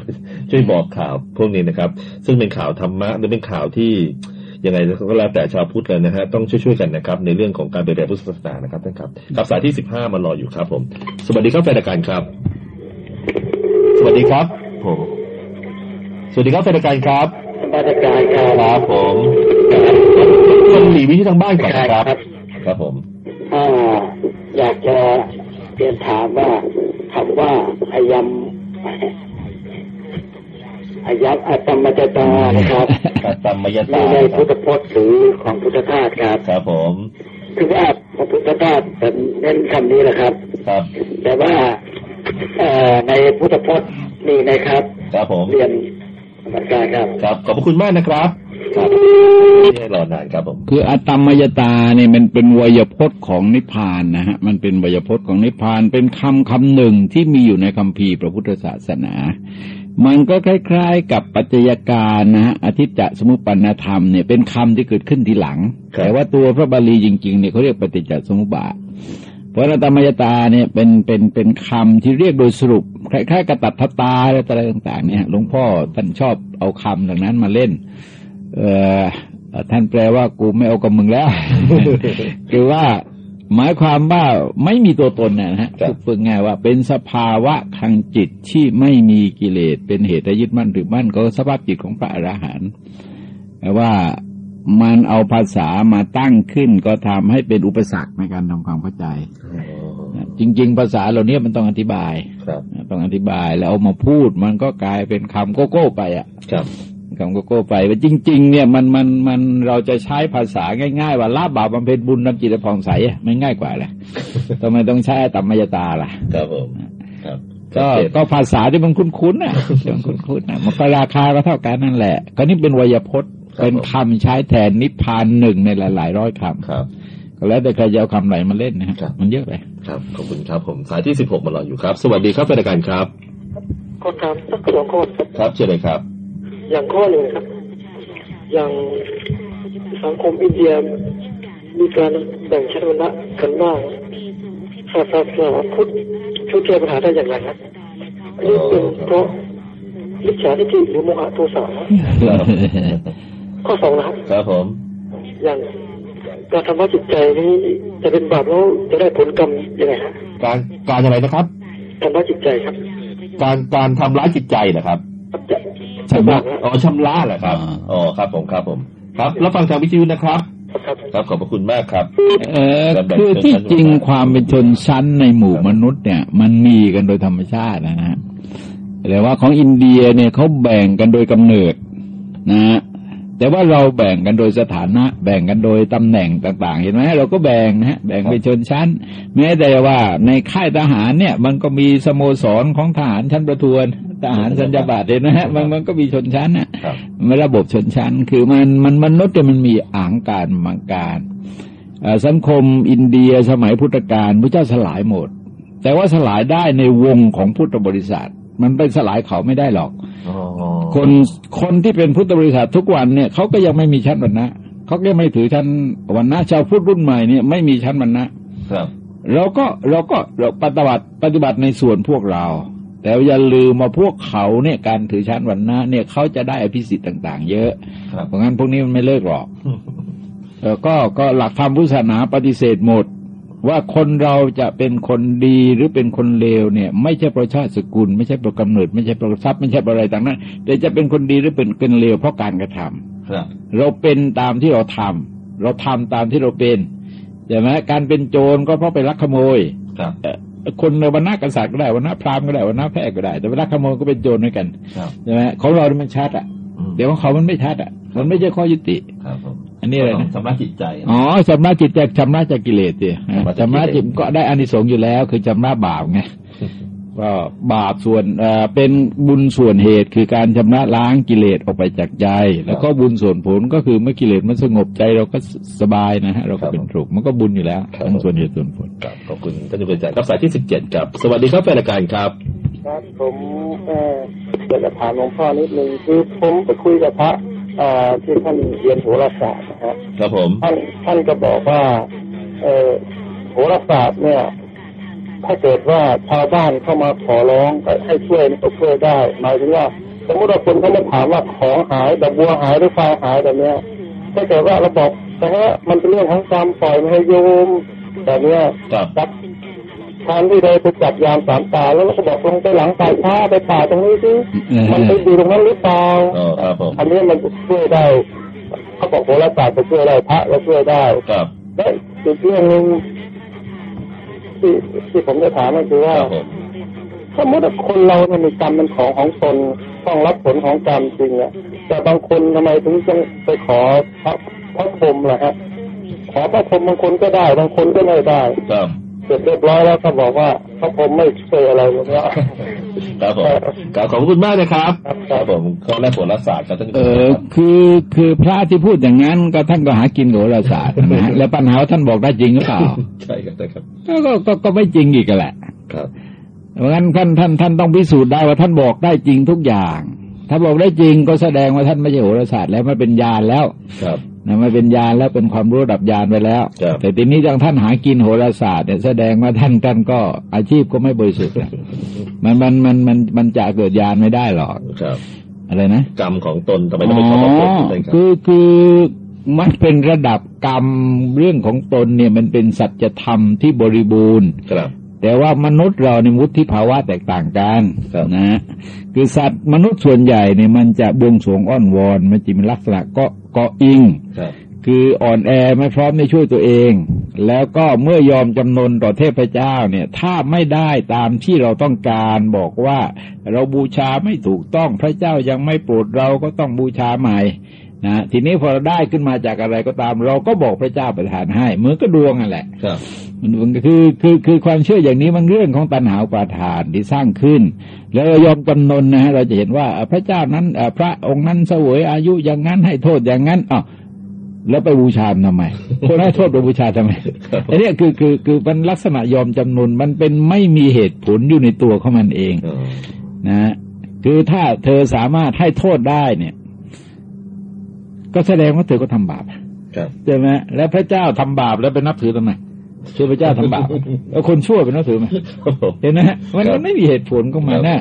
A: ช่วยบอกข่าวพวกนี้นะครับ ซึ่งเป็นข่าวธรรมะหรือเป็นข่าวที่ ยังไงก็แล้วแต่ชาวพุทธเลยนะฮะต้องช่วยๆกันนะครับ ในเรื่องของการเปลี่ยนแปลงพุทธศาสนานะครับท่านครับกับสายที่สิบห้ามารออยู่ครับ ผม สวัสดีครับแฟนรายการครับ สวัสดีครับผมสวัสดีครับแฟนรายการครับ
G: ราชการครั
A: ค
G: บ
A: รับผมคนหลีวิที่ทางบ้านก่อนนะครับ
G: ครับ
A: ครับผม
G: อ่าอยากจะเรียนถามว่าคำว่าอายัม อายัมอัตมจตานะครับ
A: กัตตัมมย
G: มี
A: ตา
G: ในพุทธพจน์หรือของพุทธทาสครับ
A: ครับผม
G: คือว่าพระพุทธทาสเป็นเน้นคำนี้แหละครับ
A: ครับ
G: แต่ว่าเอ่อในพุทธพจน์มีนะครับ
A: ครับผม
G: เรียนกรรมการครับ
A: ครับขอบพระคุณมากนะครับครับไม่ให้รอนานครับผม
C: คืออัตตมยตาเนี่ยมันเป็นไวยพจน์ของนิพพานนะฮะมันเป็นไวยพจน์ของนิพพานเป็นคำคำหนึ่งที่มีอยู่ในคัมภีร์พระพุทธศาสนา มันก็คล้ายๆ กับปัจจัยการนะฮะอธิจจสมุปปนธรรมเนี่ยเป็นคำที่เกิดขึ้นทีหลัง
A: ครับ
C: แต่ว่าตัวพระบาลีจริงๆเนี่ยเขาเรียกปฏิจจสมุปบาท เพราะอัตตมยตาเนี่ยเป็นเป็นเป็นคำที่เรียกโดยสรุปคล้ายๆกับตัดทตาอะไรต่างๆเนี่ยหลวงพ่อท่านชอบเอาคำเหล่านั้นมาเล่น เอ่อท่านแปลว่ากูไม่เอากับมึงแล้ว คือว่า หมายความว่าไม่มีตัวตนนะฮะ
A: ครับ
C: ฝึกง่ายว่าเป็นสภาวะทางจิตที่ไม่มีกิเลส เป็นเหตุให้ยึดมั่นถือมั่นก็สภาพจิตของพระอรหันต์แต่ว่ามันเอาภาษามาตั้งขึ้นก็ทำให้เป็นอุปสรรคในการทำความเข้าใจเจริง ๆ ภาษาเหล่านี้มันต้องอธิบาย
A: ครับ
C: ต้องอธิบายแล้วเอามาพูดมันก็กลายเป็นคำโกโก้ไปอะ
A: ครับ
C: คำโกโก้ไปว่าจริง ๆ เนี่ยมันมันมันเราจะใช้ภาษาง่าย ๆ ว่าละบาปบำเพ็ญบุญนำจิตให้ผ่องใสอะมันง่ายกว่าแหละทำไมต้องใช้ตัมมยตาล่ะ
A: ครับผมครับ
C: ก็
A: ชัดเจน
C: ก็ภาษาที่มันคุ้นๆน่ะที่มันคุ้นๆน่ะ มันก็ราคาก็เท่ากันนั่นแหละ ก็นี่เป็นไวยพจน์
A: ครับ
C: เป็นคำใช้แทนนิพพานหนึ่งในหลาย ๆ ร้อยค
A: ครับำ
C: ก็แล้วแต่ใครจะเอาคำไหนมาเล่นนะฮะ
A: ครับ
C: มันเยอะไป
A: ครับ ขอบคุณครับผมสายที่สิบหกมารออยู่ครับ สวัสดีครับเป็นรายการครับ
H: ก็ถามสักสองข้อครับ
A: ครับเชิญเลยครับ
H: อย่างข้อหนึ่งครับ อย่างสังคมอินเดียมีการแบ่งชั้นวรรณะกันบ้างศาสนาพุทธช่วยแก้ปัญหาได้อย่างไรครับอันนี้เป็นเพราะลิจฉาทิฏฐิหรือโมหะโทสะครับข้อสองนะครับ
A: ครับผม
H: อย่างการทำร้ายจิตใจนี้จะเป็นบาปแล้วจะได้ผลกรรมยังไงฮะ
A: การการอะไรนะครับ
H: ทำร้ายจิตใจครับ
A: การการทำร้ายจิตใจนะครับ
H: จะ
C: ชำระ
A: อ๋อชำระเหรอครับ
C: อ่า
A: อ๋อครับผมครับผม ครับ แล้วฟังทางวิทยุนะครับ
H: ครับ
A: ครับขอบพระคุณมากครับ
C: เออคือที่จริงความเป็นชนชั้นในหมู่มนุษย์เนี่ย มันมีกันโดยธรรมชาตินะฮะแต่ว่าของอินเดียเนี่ยเขาแบ่งกันโดยกำเนิดนะฮะ แต่ว่าเราแบ่งกันโดยสถานะ แบ่งกันโดยตำแหน่งต่าง ๆ เห็นไหมเราก็แบ่งนะฮะแบ่งเป็นชนชั้น แม้แต่ว่าในค่ายทหารเนี่ย มันก็มีสโมสรของทหารชั้นประทวนทหารสัญญาบัตรเห็นนะฮะมันมันก็มีชนชั้นน่ะ
A: ครับ
C: มันระบบชนชั้น คือมันมันมนุษย์เนี่ยมันมีอ่างการมังการเอ่อสังคมอินเดียสมัยพุทธกาลพระเจ้าสลายหมด แต่ว่าสลายได้ในวงของพุทธบริษัท มันไปสลายเขาไม่ได้หรอก
A: อ๋อ
C: คนคนที่เป็นพุทธบริษัททุกวันเนี่ยเขาก็ยังไม่มีชั้นวรรณะเขาก็ยังไม่ถือชั้นวรรณะชาวพุทธรุ่นใหม่เนี่ยไม่มีชั้นวรรณะ
A: ครับ
C: เราก็เราก็เราปฏิบัติปฏิบัติในส่วนพวกเรา แต่อย่าลืมมาพวกเขาเนี่ยการถือชั้นวรรณะเนี่ยเขาจะได้อภิสิทธิ์ต่าง ๆ เยอะ
A: ครับ
C: เพราะงั้นพวกนี้มันไม่เลิกหรอกเออก็ก็หลักธรรมพุทธศาสนาปฏิเสธหมด ว่าคนเราจะเป็นคนดีหรือเป็นคนเลวเนี่ย ไม่ใช่เพราะชาติสกุล ไม่ใช่เพราะกำเนิด ไม่ใช่เพราะทรัพย์ไม่ใช่เพราะอะไรต่างนั้นแต่จะเป็นคนดีหรือเป็นเป็นเลวเพราะการกระทำ
A: ครับ
C: เราเป็นตามที่เราทำเราทำตามที่เราเป็นใช่ไหมการเป็นโจรก็เพราะไปลักขโมย
A: ครับ
C: เอ่อคนในวันหน้ากษัตริย์ก็ได้วันหน้าพราหมณ์ก็ได้วันหน้าแพทย์ก็ได้ แต่เวลาขโมยก็เป็นโจรด้วยกัน
A: ครับ
C: ใช่ไหมของเรานี่มันชัดอะ
A: อืม
C: เดี๋ยวของเขามันไม่ชัดอะมันไม่ใช่ข้อยุติ
A: ครับผม
C: อันนี้อะไร
A: ต้
C: นะ
A: งชำระจิตใจ
C: อ๋อชำระจิตจากชำระจากกิเลสสิ
A: ชำระจากกิเลส
C: ชำระจิตก็ได้อานิสงส์อยู่แล้ว คือชำระบาปไงก็บาปส่วนเอ่อเป็นบุญส่วนเหตุคือการชำระล้างกิเลสออกไปจากใจ แล้วก็บุญส่วนผลก็คือเมื่อกิเลสมันสงบใจเราก็สบายนะฮะเราก็เป็นสุขมันก็บุญอยู่แล้วทั้งส่วนเหตุส่วนผล
A: ครับขอบคุณท่านผู้บริจาคครับสายที่สิบเจ็ดครับ สวัสดีครับแฟนรายการครับ
H: ครับผมเอ่ออยากจะถามหลวงพ่อนิดนึงคือผมไปคุยกับพระเอ่อ ที่ท่านเรียนโหราศาสตร์นะฮะ
A: ครับผม
H: ท่านท่านก็บอกว่า เอ่อโหราศาสตร์เนี่ย ถ้าเกิดว่าชาวบ้านเข้ามาขอร้องก็ให้ช่วยก็ช่วยได้ หมายถึงว่าสมมติว่าคนเขามาถามว่าของหายดอกบัวหายหรือไฟหายแบบเนี้ยถ้าเกิดว่าเราบอกแต่ว่ามันเป็นเรื่องของกรรมปล่อยไม่ให้โยมแบบเนี้ย
A: ครับ
H: จับทานที่ใดไปจับยามสามตาแล้วก็บอกลงไปหลังป่าช้าไปป่าตรงนี้สิมันไปอยู่ตรงนั้นหรือเปล่า
A: อ๋อครับผม
H: อันนี้มันช่วยได้เขาบอกโหราศาสตร์จะช่วยได้พระก็ช่วยได้
A: ครับ
H: และอีกเรื่องหนึ่งที่ที่ผมจะถามก็คือ
A: ค
H: ว่า
A: รับผม
H: สมมติว่าคนเราเนี่ยมีกรรมเป็นของของตนต้องรับผลของกรรมจริงอะแต่บางคนทำไมถึงต้องไปขอพระพระพรหมล่ะฮะขอพระพรหมบางคนก็ได้ บางคนก็ไม่ได้
A: ครับ
H: เสร็จเรียบร้อยแล้วก็บอกว่าพระพรหมไม่ช่วยอะไรเลยเนี่ย
A: ครับผมขอบคุณมากนะครับ
H: ครับ
A: ครับผมข้อแรกผลศาสตร์ครับท่าน
C: เออคือคือพระที่พูดอย่างนั้นก็ท่านก็หากินโหราศาสตร์นะฮะแล้วปัญหาว่าท่านบอกได้จริงหรือเปล่า
A: ใช่ครับใช่ครับ
C: ก็ก็ก็ก็ไม่จริงอีกแหละ
A: ครับ
C: เพราะงั้นท่านท่านท่านต้องพิสูจน์ได้ว่าท่านบอกได้จริงทุกอย่าง ถ้าบอกได้จริงก็แสดงว่าท่านไม่ใช่โหราศาสตร์แล้วมันเป็นญาณแล้ว
A: ครับ
C: นะมันเป็นญาณแล้วเป็นความรู้ระดับญาณไปแล้ว
A: ครับ
C: แต่ทีนี้ทางท่านหากินโหราศาสตร์เนี่ยแสดงว่าท่านท่านก็อาชีพก็ไม่บริสุทธิ์นะมันมันมันมันมันจะเกิดญาณไม่ได้หรอก
A: ครับ
C: อะไรนะ
A: กรรมของตนทำไมต้องไปขอพระพรหมด้วยครับ
C: คือคือมันเป็นระดับกรรมเรื่องของตนเนี่ยมันเป็นสัจธรรมที่บริบูรณ์
A: ครับ
C: แต่ว่ามนุษย์เราในวุฒิภาวะแตกต่างกัน
A: ครับ
C: นะฮะคือสัตว์มนุษย์ส่วนใหญ่เนี่ยมันจะบวงสรวงอ้อนวอนมันจะมีลักษณะก็ เกาะอิง
A: ครับ
C: คืออ่อนแอไม่พร้อมในช่วยตัวเอง แล้วก็เมื่อยอมจำนนต่อเทพเจ้าเนี่ย ถ้าไม่ได้ตามที่เราต้องการบอกว่าเราบูชาไม่ถูกต้องพระเจ้ายังไม่โปรดเราก็ต้องบูชาใหม่ นะทีนี้พอเราได้ขึ้นมาจากอะไรก็ตาม เราก็บอกพระเจ้าประทานให้เหมือนก็ดวงนั่นแหละ
A: ครับ
C: มันคือคือคือความเชื่ออย่างนี้มันเรื่องของตัณหาอุปาทานที่สร้างขึ้น แล้วเรายอมจำนนนะฮะเราจะเห็นว่าเอ่อพระเจ้านั้นเอ่อพระองค์นั้นเสวยอายุอย่างนั้นให้โทษอย่างนั้นอ๋อแล้วไปบูชามันทำไมคนให้โทษไปบูชาทำไม
A: ครับ
C: อันเนี้ยคือคือคือมันลักษณะยอมจำนนมันเป็นไม่มีเหตุผลอยู่ในตัวของมันเอง
A: อ๋อ
C: นะฮะคือถ้าเธอสามารถให้โทษได้เนี่ย ก็แสดงว่าเธอก็ทำบาป
A: ครับ
C: ใช่ไหมแล้วพระเจ้าทำบาปแล้วไปนับถือทำไมคือพระเจ้าทำบาปแล้วคนชั่วเป็นนับถือไหมเห็นไหมฮะมัน
A: ครับ
C: มันไม่มีเหตุผลของมันนะ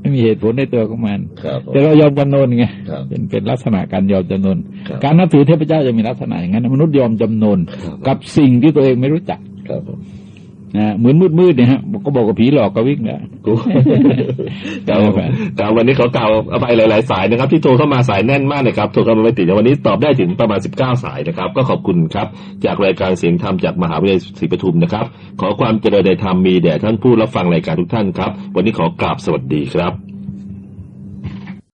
C: ไม่มีเหตุผลในตัวของมัน
A: ครับผม
C: แต่เรายอมจำนนไง
A: ครับ
C: เป็นเป็นลักษณะการยอมจำนน
A: ครับ
C: การนับถือเทพเจ้าจะมีลักษณะอย่างนั้นมนุษย์ยอมจำนน
A: ครับ
C: กับสิ่งที่ตัวเองไม่รู้จัก
A: ครับผม
C: นะเหมือนมืดๆเนี่ยฮะก็บอกกับผีหลอกก็วิ่งเนี่ย
A: กูครับผมครับวันนี้ขอกล่าวเอาไปหลาย ๆ สายนะครับ ที่โทรเข้ามาสายแน่นมากนะครับโทรเข้ามาไม่ติดวันนี้ตอบได้ถึงประมาณ 19 สายนะครับ ก็ขอบคุณครับ จากรายการเสียงธรรมจากมหาวิทยาลัยศรีปทุมนะครับ ขอความเจริญในธรรมมีแด่ท่านผู้รับฟังรายการทุกท่านครับ วันนี้ขอกราบสวัสดีครับ